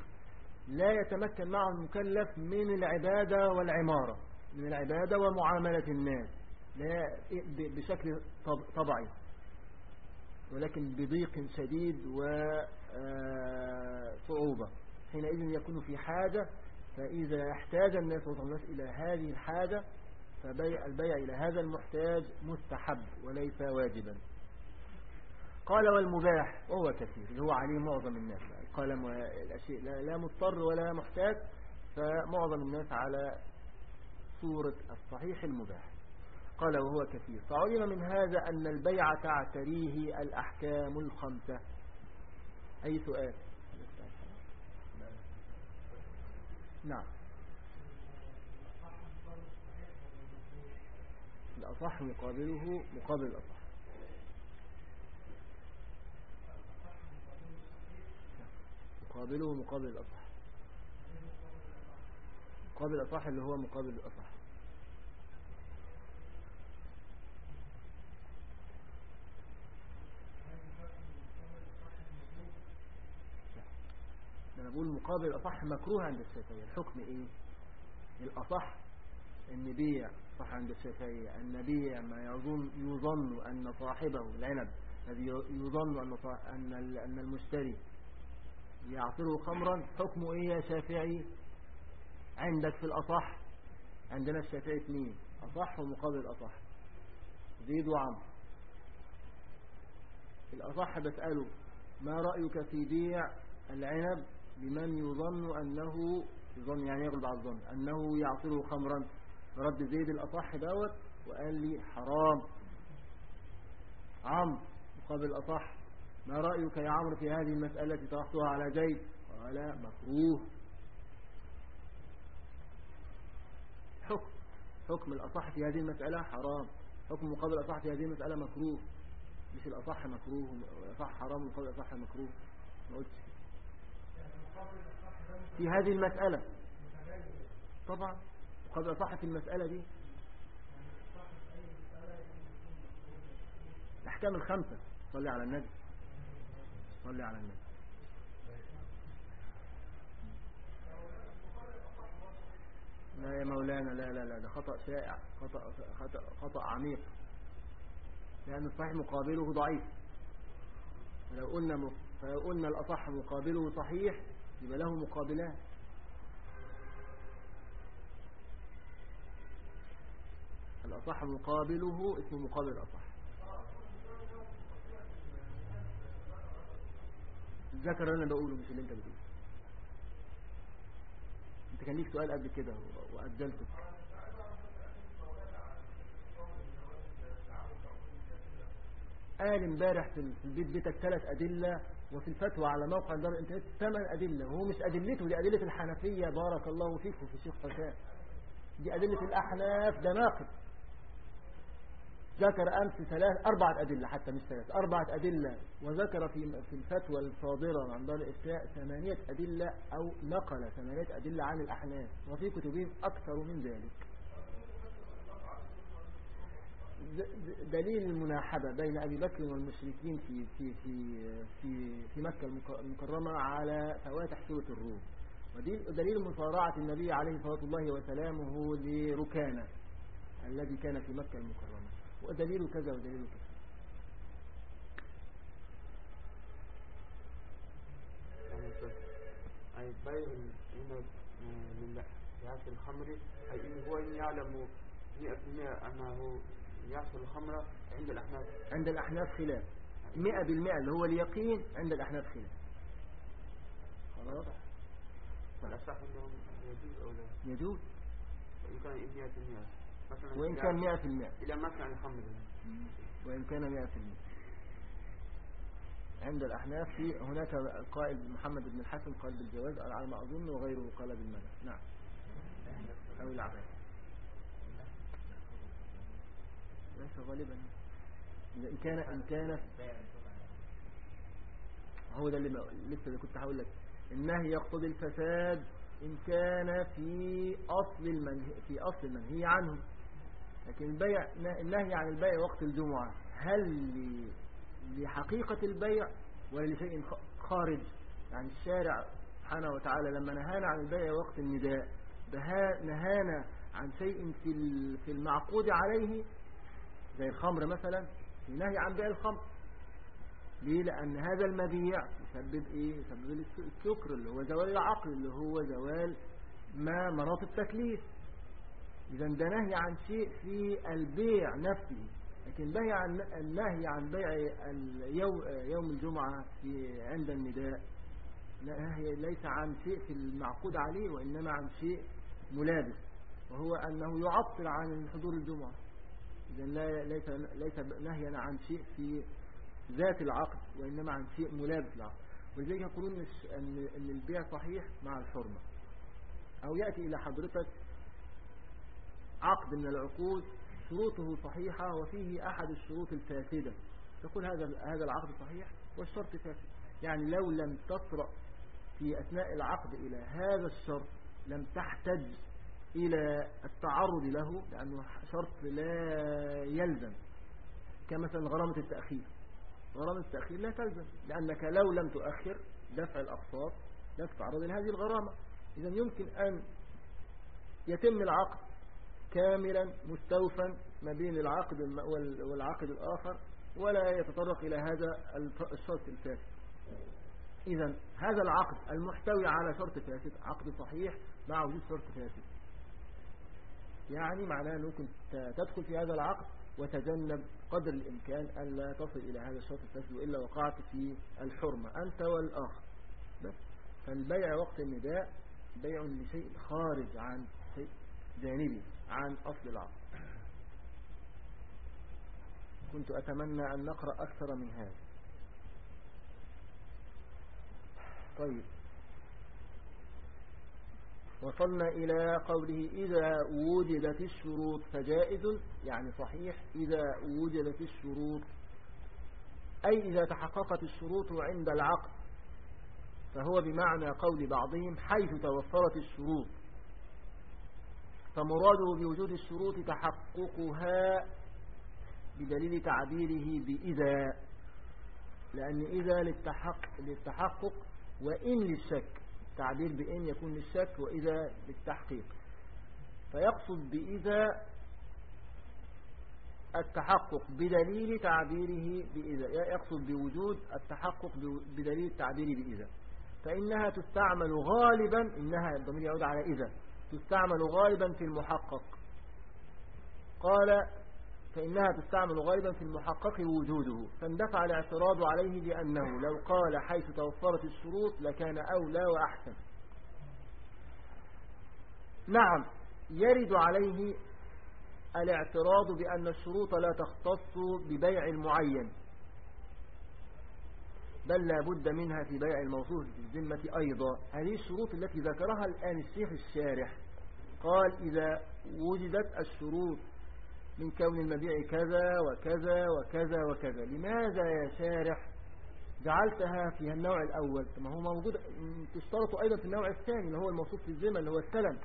لا يتمكن معه المكلف من العبادة والعمارة من العبادة ومعاملة الناس لا بشكل طبعي ولكن بضيق شديد وصعوبة آه، حينئذ يكون في حاجة فإذا احتاج الناس والناس إلى هذه الحاجة فبيع البيع إلى هذا المحتاج مستحب وليس واجبا. قال والمباح وهو كثير اللي هو عليه معظم الناس. القلم والأشياء لا مضطر ولا محتاج فمعظم الناس على صورة الصحيح المباح. قال وهو كثير. فعلم من هذا أن البيع تعتريه الأحكام الخمسة. أي سؤال؟ نعم. الأصح مقابله مقابل الأصح. مقابله مقابل الأصح. مقابل الأصح اللي هو مقابل الأصح. أنا بقول مقابل الأصح مكروه عند الشافعية الحكم إيه؟ الأصح أن بيع صح عند الشافعية أن بيع ما يظن يظن أن صاحبه العنب الذي يظن أن أن أن المشتري يعصره خمرا حكمه إيه يا شافعي؟ عندك في الأصح؟ عندنا الشافعي اثنين أصح ومقابل الأصح. زيد وعمر. الأصح بسأله ما رأيك في بيع العنب لمن يظن أنه يظن يعني يغلب على الظن أنه يعصره خمرا؟ رد زيد الأصح دوت وقال لي حرام. عم مقابل الأصح. ما رأيك يا عمرو في هذه المسألة طرحتها على زيد؟ قال مكروه. حكم حكم الأصح في هذه المسألة حرام. حكم مقابل الأصح في هذه المسألة مكروه. مش الأصح مكروه الأصح حرام ومقابل الأصح مكروه. ما قلتش. في هذه المسألة. طبعا. وقد أصح في المسألة دي؟ الأحكام الخمسة. صلي على النبي. صلي على النبي. لا يا مولانا لا لا لا ده خطأ شائع خطأ, خطأ, خطأ عميق. لأن الصحيح مقابله ضعيف. فلو قلنا, فلو قلنا الأصح مقابله صحيح يبقى له مقابلات. الأصح مقابله اسمه مقابل الأصح. اللي أنا بقوله مش اللي أنت بتقوله. أنت كان ليك سؤال قبل كده وأجلتك. قال امبارح في البيت بيتك ثلاث أدلة وفي الفتوى على موقع دار الإنترنت ثمان أدلة. وهو مش أدلته دي أدلة الحنفية بارك الله فيك وفي الشيخ حسام دي أدلة الأحناف ده ناقد ذكر أمس ثلاث أربعة أدلة حتى مش ثلاث أربعة أدلة. وذكر في في الفتوى الصادرة عن دار الإفتاء ثمانية أدلة أو نقل ثمانية أدلة عن الأحناف وفي كتبهم أكثر من ذلك. دليل المناحبة بين أبي بكر والمشركين في في في في في مكة المكرمة على فواتح سورة الروم. ودليل مصارعة النبي عليه الصلاة الله وسلامه لركانة الذي كان في مكة المكرمة. ودليل كذا ودليل كذا.
أي بيع من لحيات الخمر أي هو يعلم 100% أنه يحصل الخمرة عند الأحناف.
عند الأحناف خلاف. مئة بالمئة اللي هو اليقين عند الأحناف خلاف.
خلاص؟ فالأصح أنهم يجوز أو لا؟
يجوز.
وإن كان مئة بالمئة.
مثلا وإن كان مئة في المئة.
إلى مثلا الخمر
وإن كان مئة في المئة. عند الأحناف في هناك قائل محمد بن الحسن قال بالجواز على ما أظن وغيره قال بالمنع. نعم. أو العباد ليس غالبا. إن كان إن كان هو ده اللي لسه اللي كنت هقول لك. النهي يقتضي الفساد. إن كان في أصل المنهي في أصل المنهي عنه. لكن البيع النهي عن البيع وقت الجمعة هل لحقيقة البيع ولا لشيء خارج؟ يعني الشارع سبحانه وتعالى لما نهانا عن البيع وقت النداء نهانا عن شيء في في المعقود عليه زي الخمر مثلا نهي عن بيع الخمر. ليه؟ لأن هذا المبيع يسبب إيه؟ يسبب السكر اللي هو زوال العقل اللي هو زوال ما مناط التكليف. إذا ده نهي عن شيء في البيع نفسه. لكن نهي عن النهي عن بيع اليوم يوم الجمعة في عند النداء نهي ليس عن شيء في المعقود عليه وإنما عن شيء ملابس. وهو أنه يعطل عن حضور الجمعة. إذا ليس ليس نهيا عن شيء في ذات العقد وإنما عن شيء ملابس العقد. ولذلك يقولون أن البيع صحيح مع الحرمة. أو يأتي إلى حضرتك عقد من العقود شروطه صحيحة وفيه أحد الشروط الفاسدة. تقول هذا هذا العقد صحيح والشرط فاسد. يعني لو لم تطرأ في أثناء العقد إلى هذا الشرط لم تحتج إلى التعرض له لأنه شرط لا يلزم كمثلا غرامة التأخير. غرامة التأخير لا تلزم لأنك لو لم تؤخر دفع الأقساط لا تتعرض لهذه الغرامة. إذا يمكن أن يتم العقد كاملا مستوفا ما بين العقد والعقد الآخر ولا يتطرق إلى هذا الشرط الفاسد. إذا هذا العقد المحتوي على شرط فاسد عقد صحيح مع وجود شرط فاسد. يعني معناه أنه ممكن تدخل في هذا العقد وتجنب قدر الإمكان ألا تصل إلى هذا الشرط الفاسد وإلا وقعت في الحرمة أنت والآخر بس. فالبيع وقت النداء بيع لشيء خارج عن شيء جانبي عن أصل العقد. كنت أتمنى أن نقرأ أكثر من هذا. طيب. وصلنا إلى قوله إذا وجدت الشروط فجائز يعني صحيح إذا وجدت الشروط. أي إذا تحققت الشروط عند العقد فهو بمعنى قول بعضهم حيث توفرت الشروط. فمراده بوجود الشروط تحققها بدليل تعبيره بإذا لأن إذا للتحقق, للتحقق وإن للشك. تعبير بإن يكون للشك وإذا للتحقيق فيقصد بإذا التحقق بدليل تعبيره بإذا. يقصد بوجود التحقق بدليل التعبير بإذا. فإنها تستعمل غالبا إنها الضمير يعود على إذا تستعمل غالبا في المحقق. قال فإنها تستعمل غالبا في المحقق وجوده فاندفع الاعتراض عليه لأنه لو قال حيث توفرت الشروط لكان أولى وأحسن. نعم يرد عليه الاعتراض بأن الشروط لا تختص ببيع المعين بل لا بد منها في بيع الموصوف في الذمة أيضا. هذه الشروط التي ذكرها الآن الشيخ الشارح قال إذا وجدت الشروط من كون المبيع كذا وكذا وكذا وكذا. لماذا يا شارح جعلتها في النوع الأول؟ ما هو موجود تشترط أيضا في النوع الثاني اللي هو الموصوف في الزمن اللي هو السلم.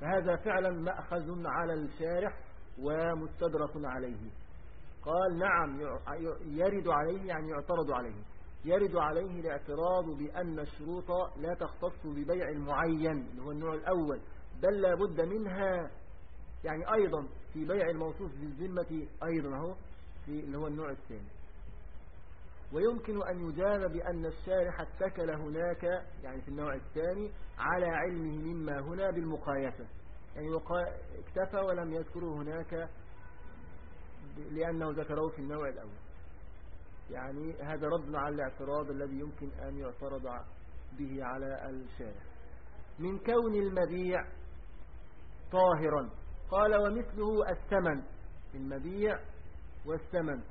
فهذا فعلا مأخذ على الشارح ومستدرك عليه. قال نعم يرد عليه يعني يعترض عليه. يرد عليه الاعتراض بأن الشروط لا تختص ببيع المعين اللي هو النوع الأول بل لا بد منها يعني أيضا في بيع الموصوف بالذمة أيضا هو في اللي هو النوع الثاني. ويمكن أن يجاب بأن الشارح اتكل هناك يعني في النوع الثاني على علمه مما هنا بالمقايسة. يعني اكتفى ولم يذكره هناك لأنه ذكره في النوع الأول. يعني هذا رد على الاعتراض الذي يمكن أن يعترض به على الشارح. من كون المبيع طاهرا. قال ومثله الثمن المبيع والثمن.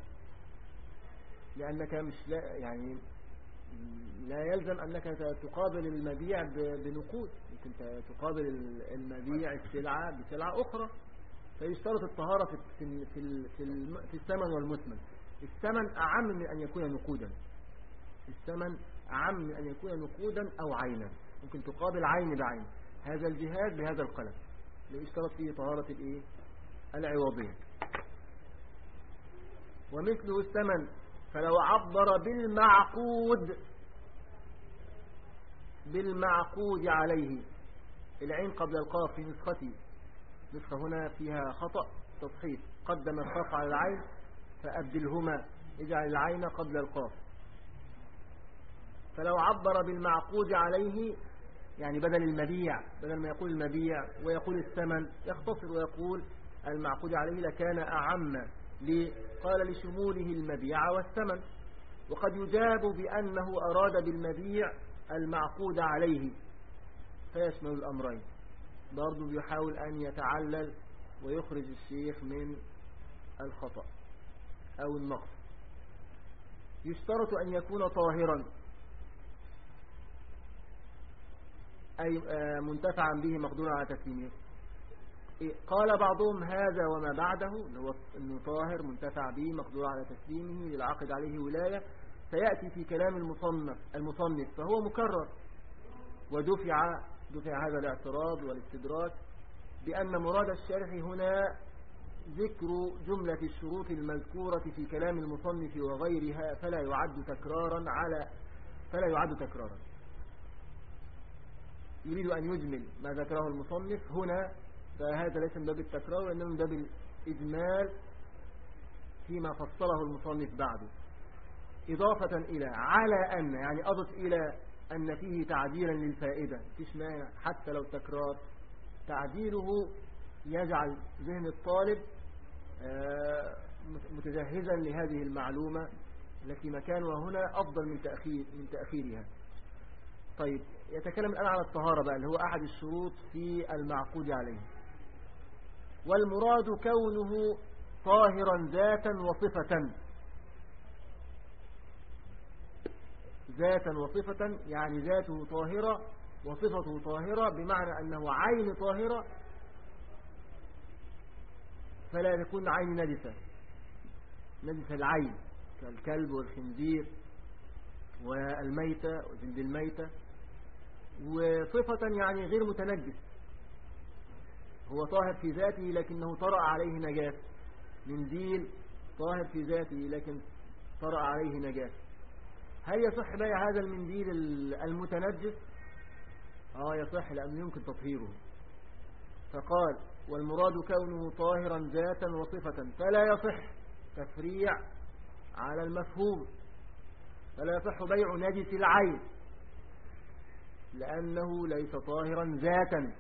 لأنك مش لا يعني لا يلزم أنك تقابل المبيع بنقود. ممكن تقابل المبيع السلعة بسلعة أخرى. فيشترط الطهارة في في, في الثمن والمثمن. الثمن أعم من أن يكون نقودا. الثمن أعم من أن يكون نقودا أو عينا. ممكن تقابل عين بعين. هذا الجهاز بهذا القلم. ليشترط فيه طهارة الإيه؟ العوضية. ومثله الثمن فلو عبر بالمعقود بالمعقود عليه. العين قبل القاف في نسختي. نسخة هنا فيها خطأ تصحيح. قدم القاف على العين فأبدلهما. اجعل العين قبل القاف. فلو عبر بالمعقود عليه يعني بدل المبيع بدل ما يقول المبيع ويقول الثمن يختصر ويقول المعقود عليه لكان أعم قال لشموله المبيع والثمن. وقد يجاب بأنه أراد بالمبيع المعقود عليه. فيشمل الأمرين. برضو يحاول أن يتعلل ويخرج الشيخ من الخطأ أو النقص. يشترط أن يكون طاهرا. أي آه، منتفعا به مقدورا على تسليمه. قال بعضهم هذا وما بعده هو أنه طاهر منتفع به مقدور على تسليمه للعقد عليه ولاية سيأتي في كلام المصنف المصنف فهو مكرر. ودفع دفع هذا الاعتراض والاستدراك بأن مراد الشارح هنا ذكر جملة الشروط المذكورة في كلام المصنف وغيرها فلا يعد تكرارا على فلا يعد تكرارا. يريد أن يجمل ما ذكره المصنف هنا فهذا ليس من باب التكرار وإنما من باب الإجمال فيما فصله المصنف بعده. إضافة إلى على أن يعني أضف إلى أن فيه تعديلا للفائدة. فيش مانع حتى لو تكرار. تعديله يجعل ذهن الطالب آه، متجهزا لهذه المعلومة التي مكانها هنا أفضل من تأخير من تأخيرها. طيب يتكلم الآن على الطهارة بقى اللي هو أحد الشروط في المعقود عليه. والمراد كونه طاهرا ذاتا وصفة. ذاتا وصفة يعني ذاته طاهرة وصفته طاهرة بمعنى أنه عين طاهرة فلا تكون عين نجسة. نجسة العين كالكلب والخنزير والميتة وجلد الميتة. وصفة يعني غير متنجس. هو طاهر في ذاته لكنه طرأ عليه نجاس منديل طاهر في ذاته لكن طرأ عليه نجاس هل يصح بيع هذا المنديل المتنجس؟ آه يصح لأنه يمكن تطهيره. فقال والمراد كونه طاهرا ذاتا وصفة. فلا يصح تفريع على المفهوم. فلا يصح بيع نجس العين. لأنه ليس طاهرا ذاتا.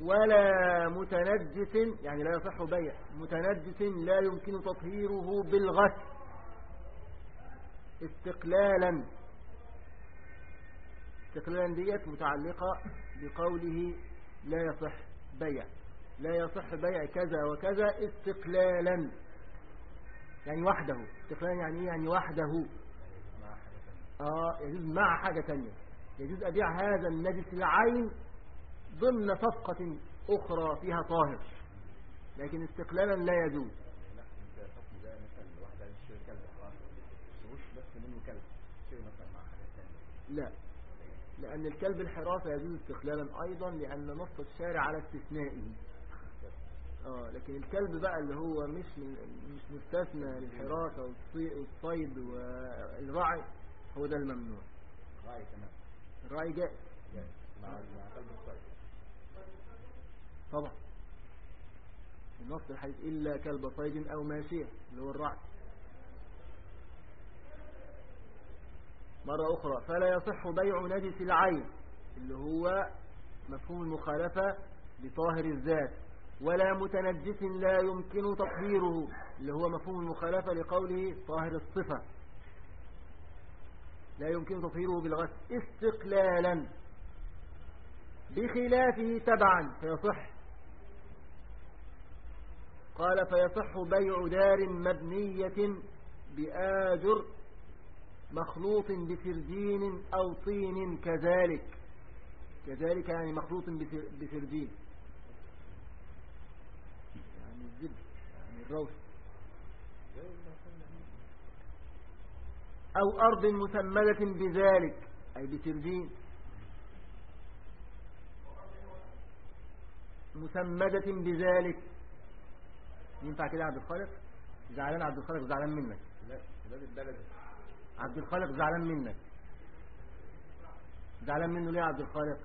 ولا متنجس يعني لا يصح بيع متنجس لا يمكن تطهيره بالغسل استقلالا. استقلالا ديت متعلقة بقوله لا يصح بيع. لا يصح بيع كذا وكذا استقلالا يعني وحده. استقلالا يعني يعني وحده. آه يجوز مع حاجة تانية. يجوز أبيع هذا النجس العين ضمن صفقة أخرى فيها طاهر. لكن استقلالا لا يجوز. لا لأن الكلب الحراسة يجوز استقلالا أيضا لأن نص الشارع على استثنائه. آه لكن الكلب بقى اللي هو مش مش مستثنى للحراسة والصيد والرعي هو ده الممنوع
الرعي كمان
الرعي جائز طبعا. النص الحديث إلا كلب صيد أو ماشية اللي هو الرعي مرة أخرى فلا يصح بيع نجس العين اللي هو مفهوم المخالفة لطاهر الذات. ولا متنجس لا يمكن تطهيره اللي هو مفهوم المخالفة لقوله طاهر الصفة. لا يمكن تطهيره بالغسل استقلالا بخلافه تبعا فيصح. قال فيصح بيع دار مبنية بآجر مخلوط بفرجين أو طين كذلك. كذلك يعني مخلوط بفرجين يعني الزبد يعني الروث أو أرض مسمدة بذلك أي بترجين مسمدة بذلك. ينفع كده عبد الخالق؟ زعلان عبد الخالق زعلان منك.
لا البلد
عبد الخالق زعلان منك. زعلان منه ليه عبد الخالق؟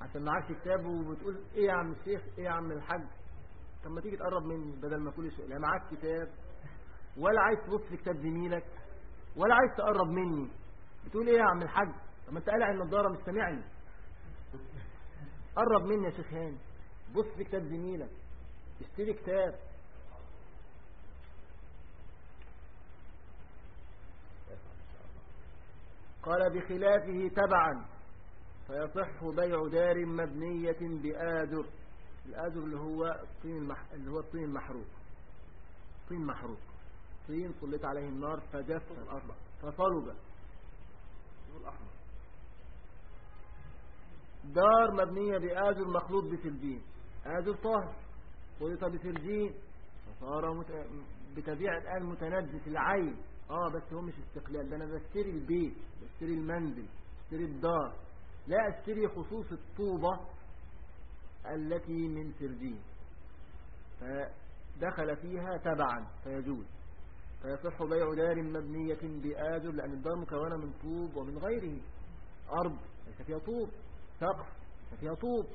عشان معاك كتاب وبتقول إيه يا عم الشيخ؟ إيه يا عم الحاج؟ طب ما تيجي تقرب مني بدل ما كل شيء. لا معاك كتاب. ولا عايز تبص في كتاب زميلك ولا عايز تقرب مني. بتقول إيه يا عم الحاج؟ طب ما انت قالع النضارة مش سامعني. قرب مني يا شيخ هاني. بص في كتاب زميلك. اشتري كتاب. قال بخلافه تبعا. فيصح بيع دار مبنية الطين المح... اللي هو الطين المحروق. طين محروق طين سلط عليه النار فجف الأرض. فصلب
الأحمر
دار مبنية بآذر مخلوط بسرجين آذر طاهر. خلط بسرجين فصار. بتبيع الآن متنجس العين. آه بس هو مش استقلال. ده أنا بشتري البيت بشتري المنزل بشتري الدار. لا أشتري خصوص الطوبة التي من سرجين فدخل فيها تبعا فيجوز. فيصح بيع دار مبنية بآذر لأن الدار مكونة من طوب ومن غيره. أرض ليس فيها طوب. سقف ليس فيها طوب.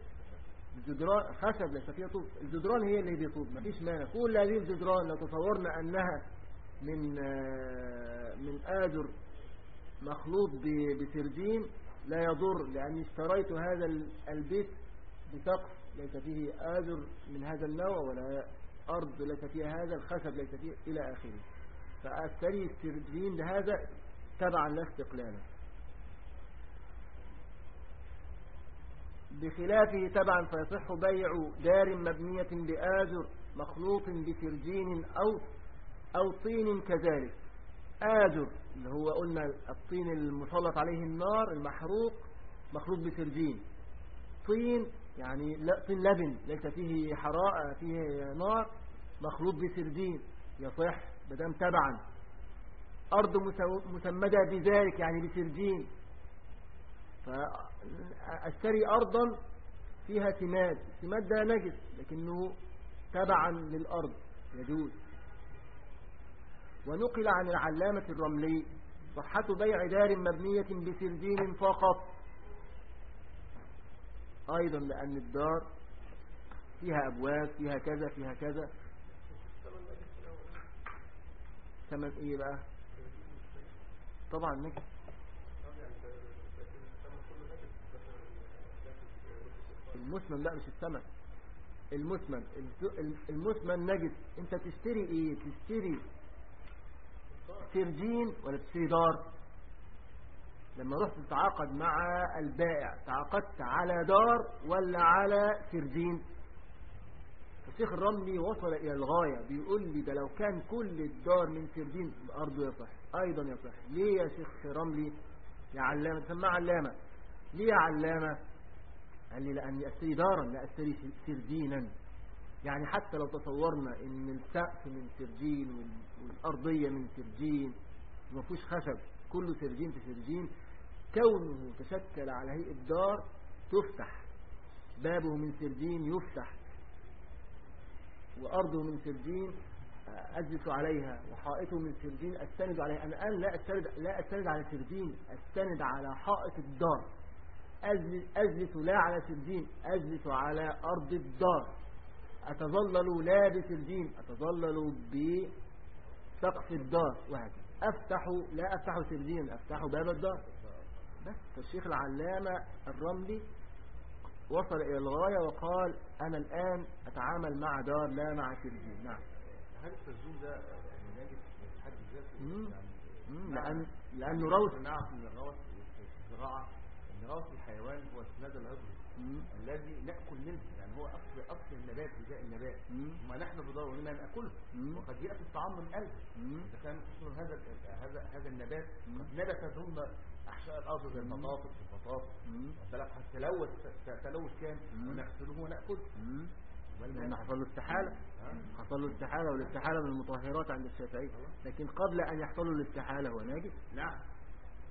الجدران خشب ليس فيها طوب. الجدران هي اللي بيطوب مفيش مانع. كل هذه الجدران لو تصورنا أنها من آه، من آجر مخلوط بسرجين لا يضر لأني اشتريت هذا ال- البيت بسقف ليس فيه آجر من هذا النوع ولا أرض ليس فيها هذا الخشب ليس فيه إلى آخره. فأشتري السرجين بهذا تبعا لا استقلالا. بخلافه تبعا فيصح بيع دار مبنية بآجر مخلوط بسرجين أو أو طين كذلك. آجر اللي هو قلنا الطين المسلط عليه النار المحروق مخلوط بسرجين. طين يعني طين لبن ليس فيه حراء فيه نار مخلوط بسرجين. يصح بدم تبعا. أرض مسمدة بذلك يعني بسرجين. فأشتري أرضا فيها سماد. السماد ده نجس لكنه تبعا للأرض يجوز. ونقل عن العلامة الرملي صحة بيع دار مبنية بسرجين فقط. أيضا لأن الدار فيها أبواب فيها كذا فيها كذا. ثمن إيه بقى؟ طبعا نجس المسمن لا مش الثمن. المسمن الز- المسمن نجس انت تشتري إيه؟ تشتري سرجين ولا تشتري دار؟ لما رحت تتعاقد مع البائع تعاقدت على دار ولا على سرجين الشيخ الرملي وصل إلى الغاية بيقول لي ده لو كان كل الدار من سرجين أرضه يصح أيضا يصح ليه يا شيخ رملي؟ يا علامة سمع علامة. ليه يا علامة؟ قال لي لأني أشتري دارا لا أشتري سرجينا يعني حتى لو تصورنا إن السقف من سرجين وال- والأرضية من سرجين ما فيهوش خشب كله سرجين في سرجين كونه تشكل على هيئة دار تفتح بابه من سرجين يفتح. وأرضه من سرجين أجلس عليها وحائطه من سرجين أستند عليها. أنا الآن لا أستند, لا أستند على سرجين أستند على حائط الدار. أجلس, أجلس لا على سرجين أجلس على أرض الدار. أتظلل لا بسرجين أتظلل بسقف الدار. وهكذا. أفتح لا أفتح سرجين أفتح باب الدار. بس. الشيخ العلامة الرملي وصل إلى الغاية وقال أنا الآن أتعامل مع دار لا مع سرجين نعم
هل التسجيل ده يعني في حد ذاته. يعني نعم.
لأن لأنه روث
نعرف إن الروث في الزراعه إن روث الحيوان هو السناد العضوي. الذي نأكل منه يعني هو اصل أصل النبات غذاء النبات. وما نحن بدور لما نأكله
مم.
وقد يأتي الطعام من قلب
مم.
إذا كان خصوصا هذا هذا هذا النبات نبت ثم احشاء الأرض زي البطاطس البطاطس. واخد بالك؟ تلوث
مم.
ونغسله ونأكله.
مم. لأنه حصل له استحالة؟ حصل له استحالة والاستحالة من المطهرات عند الشافعي لكن قبل أن يحصل له الاستحالة هو ناجس
نعم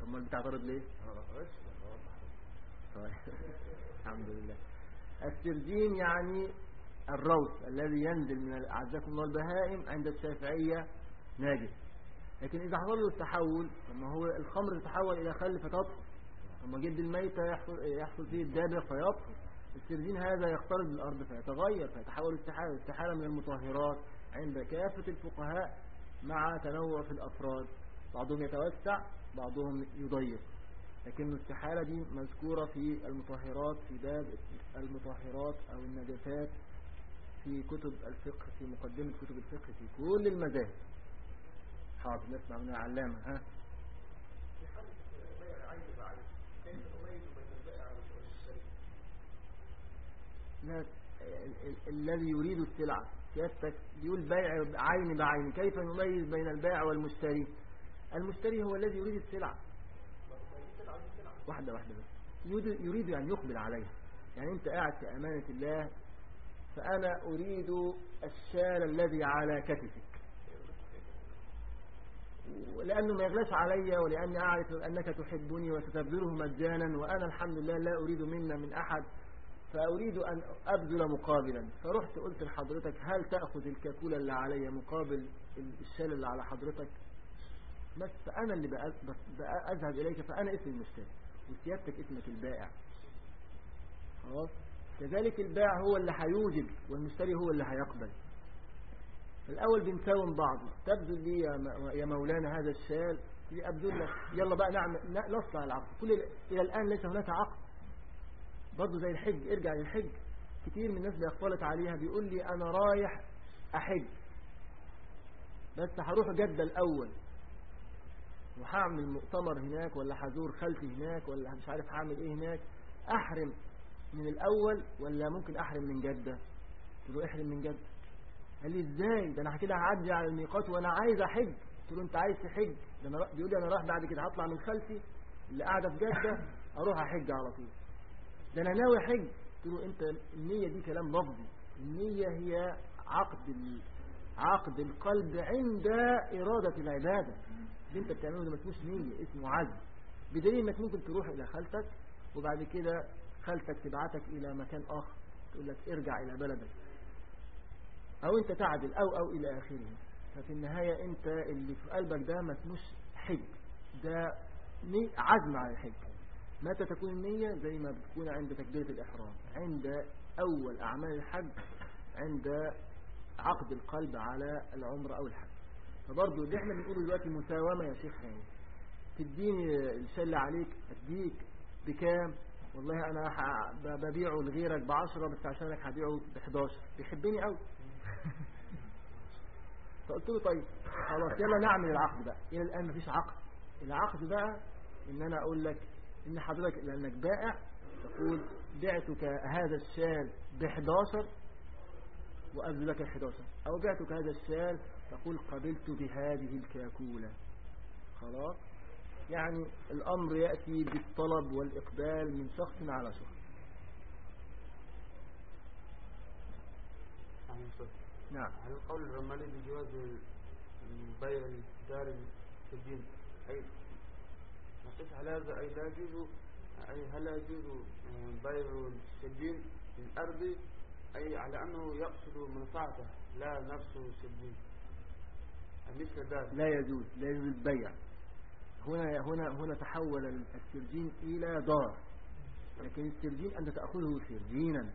ما بتعترض ليه؟
أنا ما أنا بوضح.
طيب. الحمد لله. السرجين يعني الروث الذي ينزل من أعزكم الله البهائم عند الشافعية ناجس لكن إذا حصل له التحول لما هو الخمر تتحول إلى خل فتطهر لما جد الميتة يحصل, يحصل فيه الدابع فيطهر السرجين هذا يختلط بالأرض فيتغير فيتحول استحالة الاستحالة من المطهرات عند كافة الفقهاء مع تنوع في الأفراد. بعضهم يتوسع بعضهم يضيق. لكن الاستحالة دي مذكورة في المطهرات في باب المطهرات أو النجاسات في كتب الفقه في مقدمة كتب الفقه في كل المذاهب. حاضر نسمع من العلامة ها؟ لا ال- ال- الذي يريد السلعة سيادتك يقول بيع عين بعين كيف نميز بين البائع والمشتري؟ المشتري هو الذي يريد السلعة واحدة واحدة بس. يريد, أن يقبل عليها. يعني أنت قاعد في أمانة الله فأنا أريد الشال الذي على كتفك لأنه ما يغلاش علي ولأني أعرف أنك تحبني وستبذله مجانا وأنا الحمد لله لا أريد منا من أحد فأريد أن أبذل مقابلا. فرحت قلت لحضرتك هل تأخذ الكاكولة اللي علي مقابل الشال اللي على حضرتك؟ بس فأنا اللي أذهب إليك فأنا اسم المشتري وسيادتك اسمك البائع. خلاص؟ كذلك البائع هو اللي هيوجب والمشتري هو اللي هيقبل. الأول بنساوم بعض. تبذل لي يا مولانا هذا الشال. تيجي أبذل لك يلا بقى نعمل نصنع العقد. كل إلى الآن ليس هناك عقد. برضه زي الحج. ارجع للحج. كتير من الناس بيختلط عليها. بيقول لي أنا رايح أحج. بس هروح جدة الأول. وهعمل مؤتمر هناك ولا هزور خالتي هناك ولا مش عارف هعمل إيه هناك. أحرم من الأول ولا ممكن أحرم من جدة؟ له احرم من جدة. قال لي إزاي؟ ده أنا كده هعدي على الميقات وأنا عايز أحج. قلت له أنت عايز تحج؟ ده أنا بيقول لي أنا رايح بعد كده هطلع من خالتي اللي قاعدة في جدة أروح أحج على طول. ده أنا ناوي أحج. قلت له أنت النية دي كلام لفظي. النية هي عقد. عقد القلب عند إرادة العبادة. اللي أنت بتعمله ده ما اسموش نية اسمه عزم. بدليل إنك ممكن تروح إلى خالتك وبعد كده خالتك تبعتك إلى مكان آخر. تقول لك ارجع إلى بلدك. أو أنت تعدل أو أو إلى آخره. ففي النهاية أنت اللي في قلبك ده ما اسموش حج ده عزم على الحج متى تكون النية؟ زي ما بتكون عند تكبيرة الإحرام. عند أول أعمال الحج عند عقد القلب على العمر أو الحج. فبرضه اللي إحنا بنقوله دلوقتي مساومة يا شيخ هاني تديني الشلة عليك أديك بكام؟ والله ب- ببيعه لغيرك بعشرة بس عشانك هبيعه بحداشر. بيحبني قوي فقلت له طيب خلاص يلا نعمل العقد بقى. إلى الآن مفيش عقد. العقد بقى إن أنا أقول لك إن حضرتك لأنك بائع تقول بعتك هذا الشال ب 11 وأبذل لك ال 11 أو بعتك هذا الشال تقول قبلت بهذه الكاكولة. خلاص؟ يعني الأمر يأتي بالطلب والإقبال من شخص على شخص. نعم.
على القول الرمالي بجواز بيع الدار الدين أي نقيس على هذا أي لا يجوز أي هل يجوز آه، بيع السجين للأرض أي على أنه يقصد منفعته لا نفسه السجين مثل ذلك.
لا يجوز لا يجوز البيع. هنا هنا هنا تحول السرجين إلى دار لكن السرجين أنت تأخذه سرجينا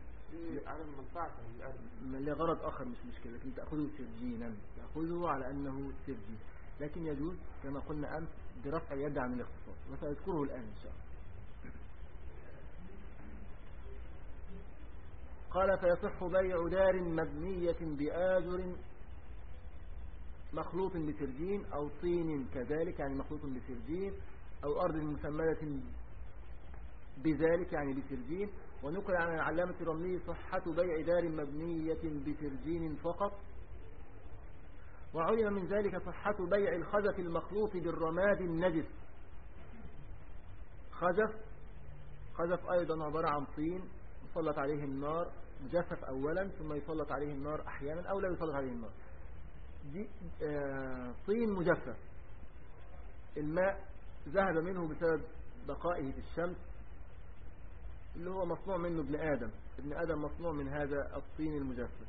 لغرض آخر مش مشكلة لكن تأخذه سرجينا تأخذه على أنه سرجين لكن يجوز كما قلنا أمس برفع اليد عن الاختصاص وسأذكره الآن إن شاء الله. قال فيصح بيع دار مبنية بآجر مخلوط بسرجين أو طين كذلك يعني مخلوط بسرجين أو أرض مسمدة بذلك يعني بسرجين. ونقل عن العلامة الرملي صحة بيع دار مبنية بسرجين فقط. وعلم من ذلك صحة بيع الخزف المخلوط بالرماد النجس. خزف خزف أيضا عبارة عن طين مسلط عليه النار مجفف أولا ثم يسلط عليه النار أحيانا أو لا يسلط عليه النار. دي آه، طين مجفف. الماء ذهب منه بسبب بقائه في الشمس اللي هو مصنوع منه ابن آدم. ابن آدم مصنوع من هذا الطين المجفف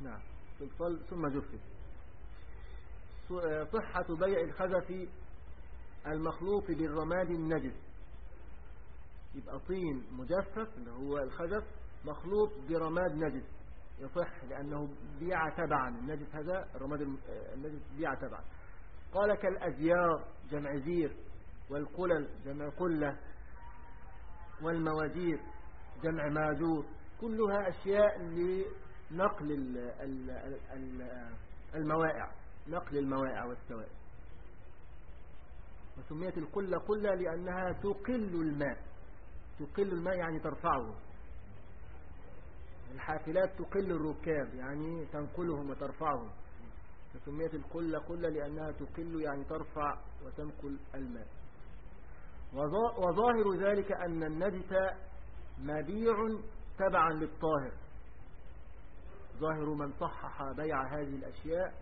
نعم. ثم جفف صحة بيع الخزف المخلوط بالرماد النجس. يبقى طين مجفف اللي هو الخزف مخلوط برماد نجس. يصح لأنه بيع تبعا. النجس هذا الرماد النجس بيع تبعا. قال كالأزيار جمع زير. والقلل جمع قلة والمواجير جمع ماجور كلها أشياء لنقل الموائع نقل الموائع والسوائل. وسميت القلة قلة لأنها تقل الماء تقل الماء يعني ترفعه. الحافلات تقل الركاب يعني تنقلهم وترفعهم. فسميت القلة قلة لأنها تقل يعني ترفع وتنقل الماء. وظاهر ذلك أن النجس مبيع تبعا للطاهر. ظاهر من صحح بيع هذه الأشياء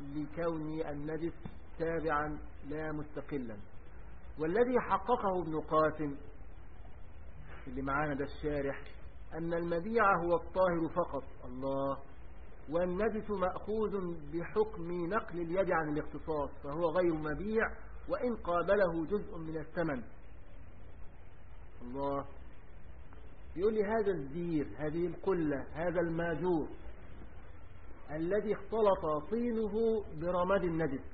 لكون النجس تابعا لا مستقلا. والذي حققه ابن قاسم اللي معانا ده الشارح أن المبيع هو الطاهر فقط. الله. والنجس مأخوذ بحكم نقل اليد عن الاختصاص فهو غير مبيع وإن قابله جزء من الثمن. الله. يقول لي هذا الزير هذه القلة هذا الماجور الذي اختلط طينه برماد النجس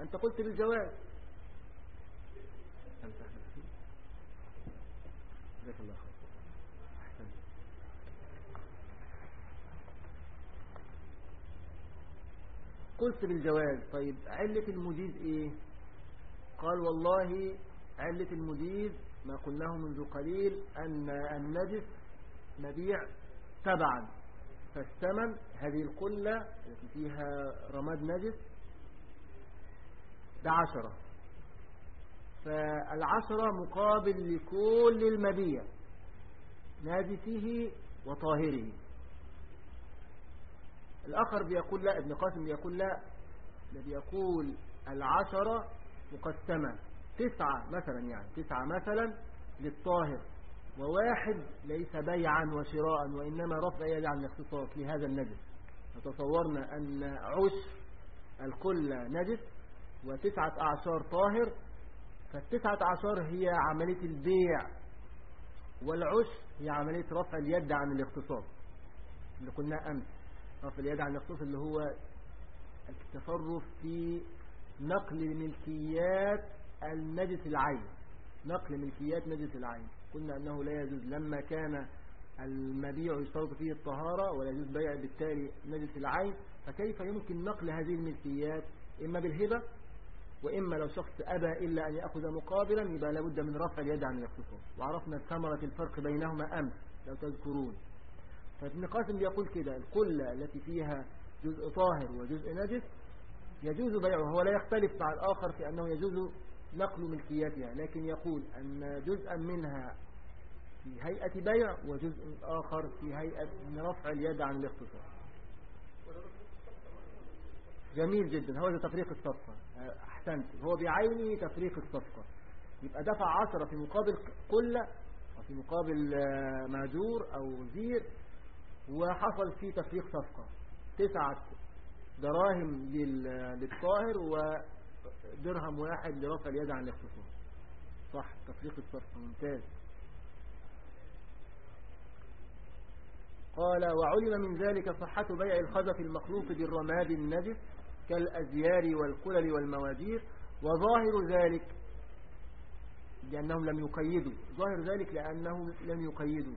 أنت قلت بالجواز الله قلت بالجواز طيب علة المجيز إيه؟ قال والله علة المجيز ما قلناه منذ قليل أن النجس مبيع تبعا فالثمن هذه القلة التي فيها رماد نجس بعشرة. فالعشرة مقابل لكل المبيع ناجسه وطاهره. الآخر بيقول لا ابن قاسم بيقول لا ده بيقول العشرة مقسمة. تسعة مثلا يعني. تسعة مثلا للطاهر. وواحد ليس بيعا وشراء وإنما رفع يد عن الاختصاص لهذا النجس. فتصورنا أن عشر الكل نجس وتسعة أعشار طاهر. فالتسعة أعشار هي عملية البيع والعشر هي عملية رفع اليد عن الاختصاص. اللي قلنا أمس. رفع اليد عن الاختصاص اللي هو التصرف في نقل ملكيات النجس العين. نقل ملكيات نجس العين. قلنا أنه لا يجوز لما كان المبيع يشترط فيه الطهارة ولا يجوز بيع بالتالي نجس العين. فكيف يمكن نقل هذه الملكيات؟ إما بالهبة وإما لو شخص أبى إلا أن يأخذ مقابلا يبقى لابد من رفع اليد عن الاختصاص وعرفنا ثمرة الفرق بينهما أمس لو تذكرون. فابن قاسم يقول كده القلة التي فيها جزء طاهر وجزء نجس يجوز بيعه هو لا يختلف مع الآخر في أنه يجوز نقل ملكياتها لكن يقول أن جزءا منها في هيئة بيع وجزء آخر في هيئة رفع اليد عن الاختصاص جميل جدا هو ده تفريق الصفقة. أحسنت هو بعينه تفريق الصفقة. يبقى دفع عشرة في مقابل قلة وفي مقابل آه، ماجور أو زير وحصل فيه تفريق صفقة. تسعة دراهم للطاهر ودرهم واحد لرفع اليد عن الاختصاص. صح تفريق الصفقة ممتاز. قال وعلم من ذلك صحة بيع الخزف المخلوق بالرماد النجس كالأزيار والقلل والمواجير وظاهر ذلك لأنهم لم يقيدوا. ظاهر ذلك لأنهم لم يقيدوا.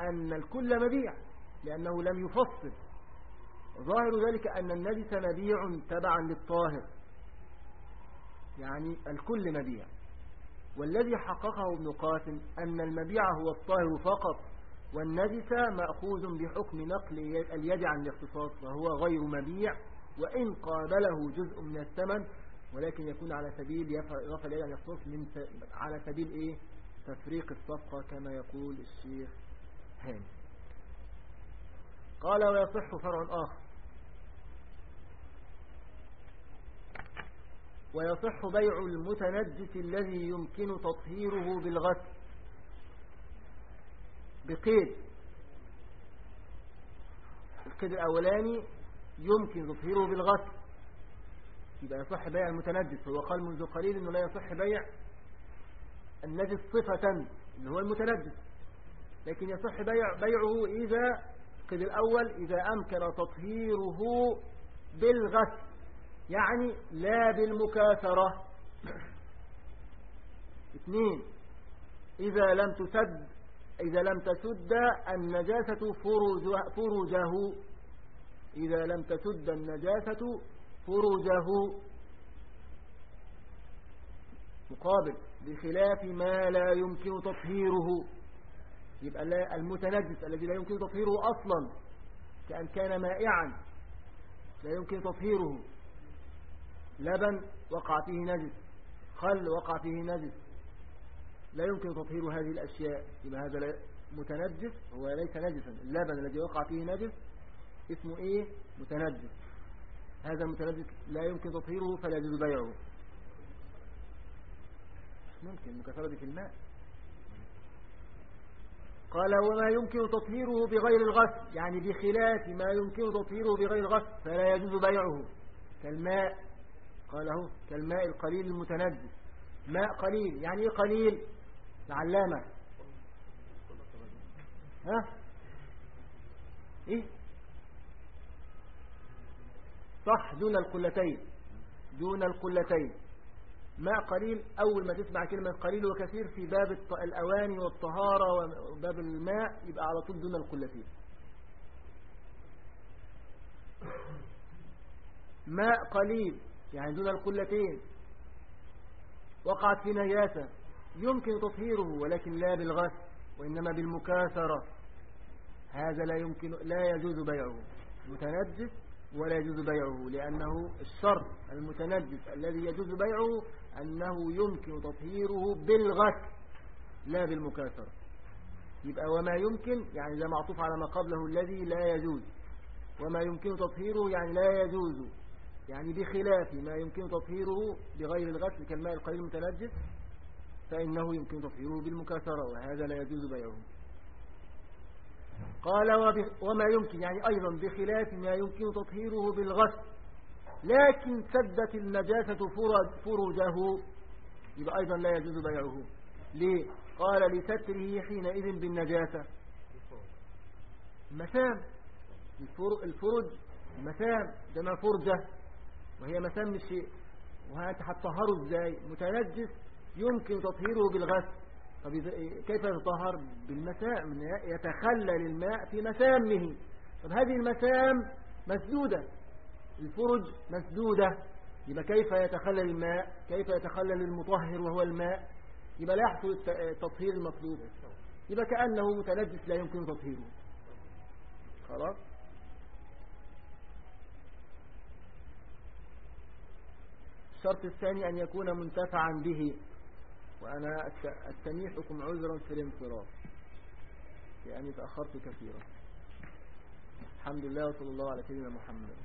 أن الكل مبيع لأنه لم يفصل. ظاهر ذلك أن النجس مبيع تبعا للطاهر. يعني الكل مبيع والذي حققه ابن قاسم أن المبيع هو الطاهر فقط والنجس مأخوذ بحكم نقل اليد عن الاختصاص وهو غير مبيع وإن قابله جزء من الثمن ولكن يكون على سبيل رفع اليد عن الاختصاص من على سبيل إيه؟ تفريق الصفقة كما يقول الشيخ هاني. قال ويصح فرع آخر. ويصح بيع المتنجس الذي يمكن تطهيره بالغسل. بقيد. القيد الأولاني يمكن تطهيره بالغسل. يبقى يصح بيع المتنجس. هو قال منذ قليل أنه لا يصح بيع النجس صفة اللي هو المتنجس. لكن يصح بيع بيعه إذا القيد الأول إذا أمكن تطهيره بالغسل. يعني لا بالمكاثرة. اثنين إذا لم تسد إذا لم تسد النجاسة فرجه إذا لم تسد النجاسة فرجه مقابل بخلاف ما لا يمكن تطهيره. يبقى المتنجس الذي لا يمكن تطهيره أصلا كأن كان مائعا لا يمكن تطهيره. لبن وقع فيه نجس خل وقع فيه نجس لا يمكن تطهير هذه الأشياء يبقى هذا متنجس هو ليس نجسا. اللبن الذي وقع فيه نجس اسمه إيه؟ متنجس. هذا المتنجس لا يمكن تطهيره فلا يجوز بيعه. ممكن مكثرة في الماء. قال وما يمكن تطهيره بغير الغسل يعني بخلاف ما يمكن تطهيره بغير الغسل فلا يجوز بيعه. كالماء قاله كالماء القليل المتنجس ماء قليل يعني إيه قليل؟ العلامة. ها؟ إيه؟ صح دون القلتين. دون القلتين. ماء قليل أول ما تسمع كلمة قليل وكثير في باب الأواني والطهارة وباب الماء يبقى على طول دون القلتين. ماء قليل. يعني دون القلتين وقعت في نجاسة يمكن تطهيره ولكن لا بالغسل وإنما بالمكاثرة. هذا لا يمكن لا يجوز بيعه. متنجس ولا يجوز بيعه لأنه الشرط المتنجس الذي يجوز بيعه أنه يمكن تطهيره بالغسل لا بالمكاثرة. يبقى وما يمكن يعني ده معطوف على ما قبله الذي لا يجوز. وما يمكن تطهيره يعني لا يجوز. يعني بخلاف ما يمكن تطهيره بغير الغسل كالماء القليل المتنجس فإنه يمكن تطهيره بالمكاثرة وهذا لا يجوز بيعه. قال وما يمكن يعني أيضا بخلاف ما يمكن تطهيره بالغسل لكن سدت النجاسة فرجه يبقى أيضا لا يجوز بيعه. ليه؟ قال لستره حينئذ بالنجاسة. مسام الفرج مسام ده ما فرجة. وهي مسام الشيء. وانت هتطهره إزاي؟ متنجس يمكن تطهيره بالغسل. طب كيف يتطهر؟ بالمسام يتخلل الماء في مسامه. طب هذه المسام مسدودة. الفرج مسدودة. يبقى كيف يتخلل الماء كيف يتخلل المطهر وهو الماء؟ يبقى لا يحصل التطهير المطلوب. يبقى كأنه متنجس لا يمكن تطهيره. خلاص؟ الشرط الثاني أن يكون منتفعا به وأنا أستميحكم عذرا في الانصراف لأني تأخرت كثيرا. الحمد لله وصلى الله على سيدنا محمد.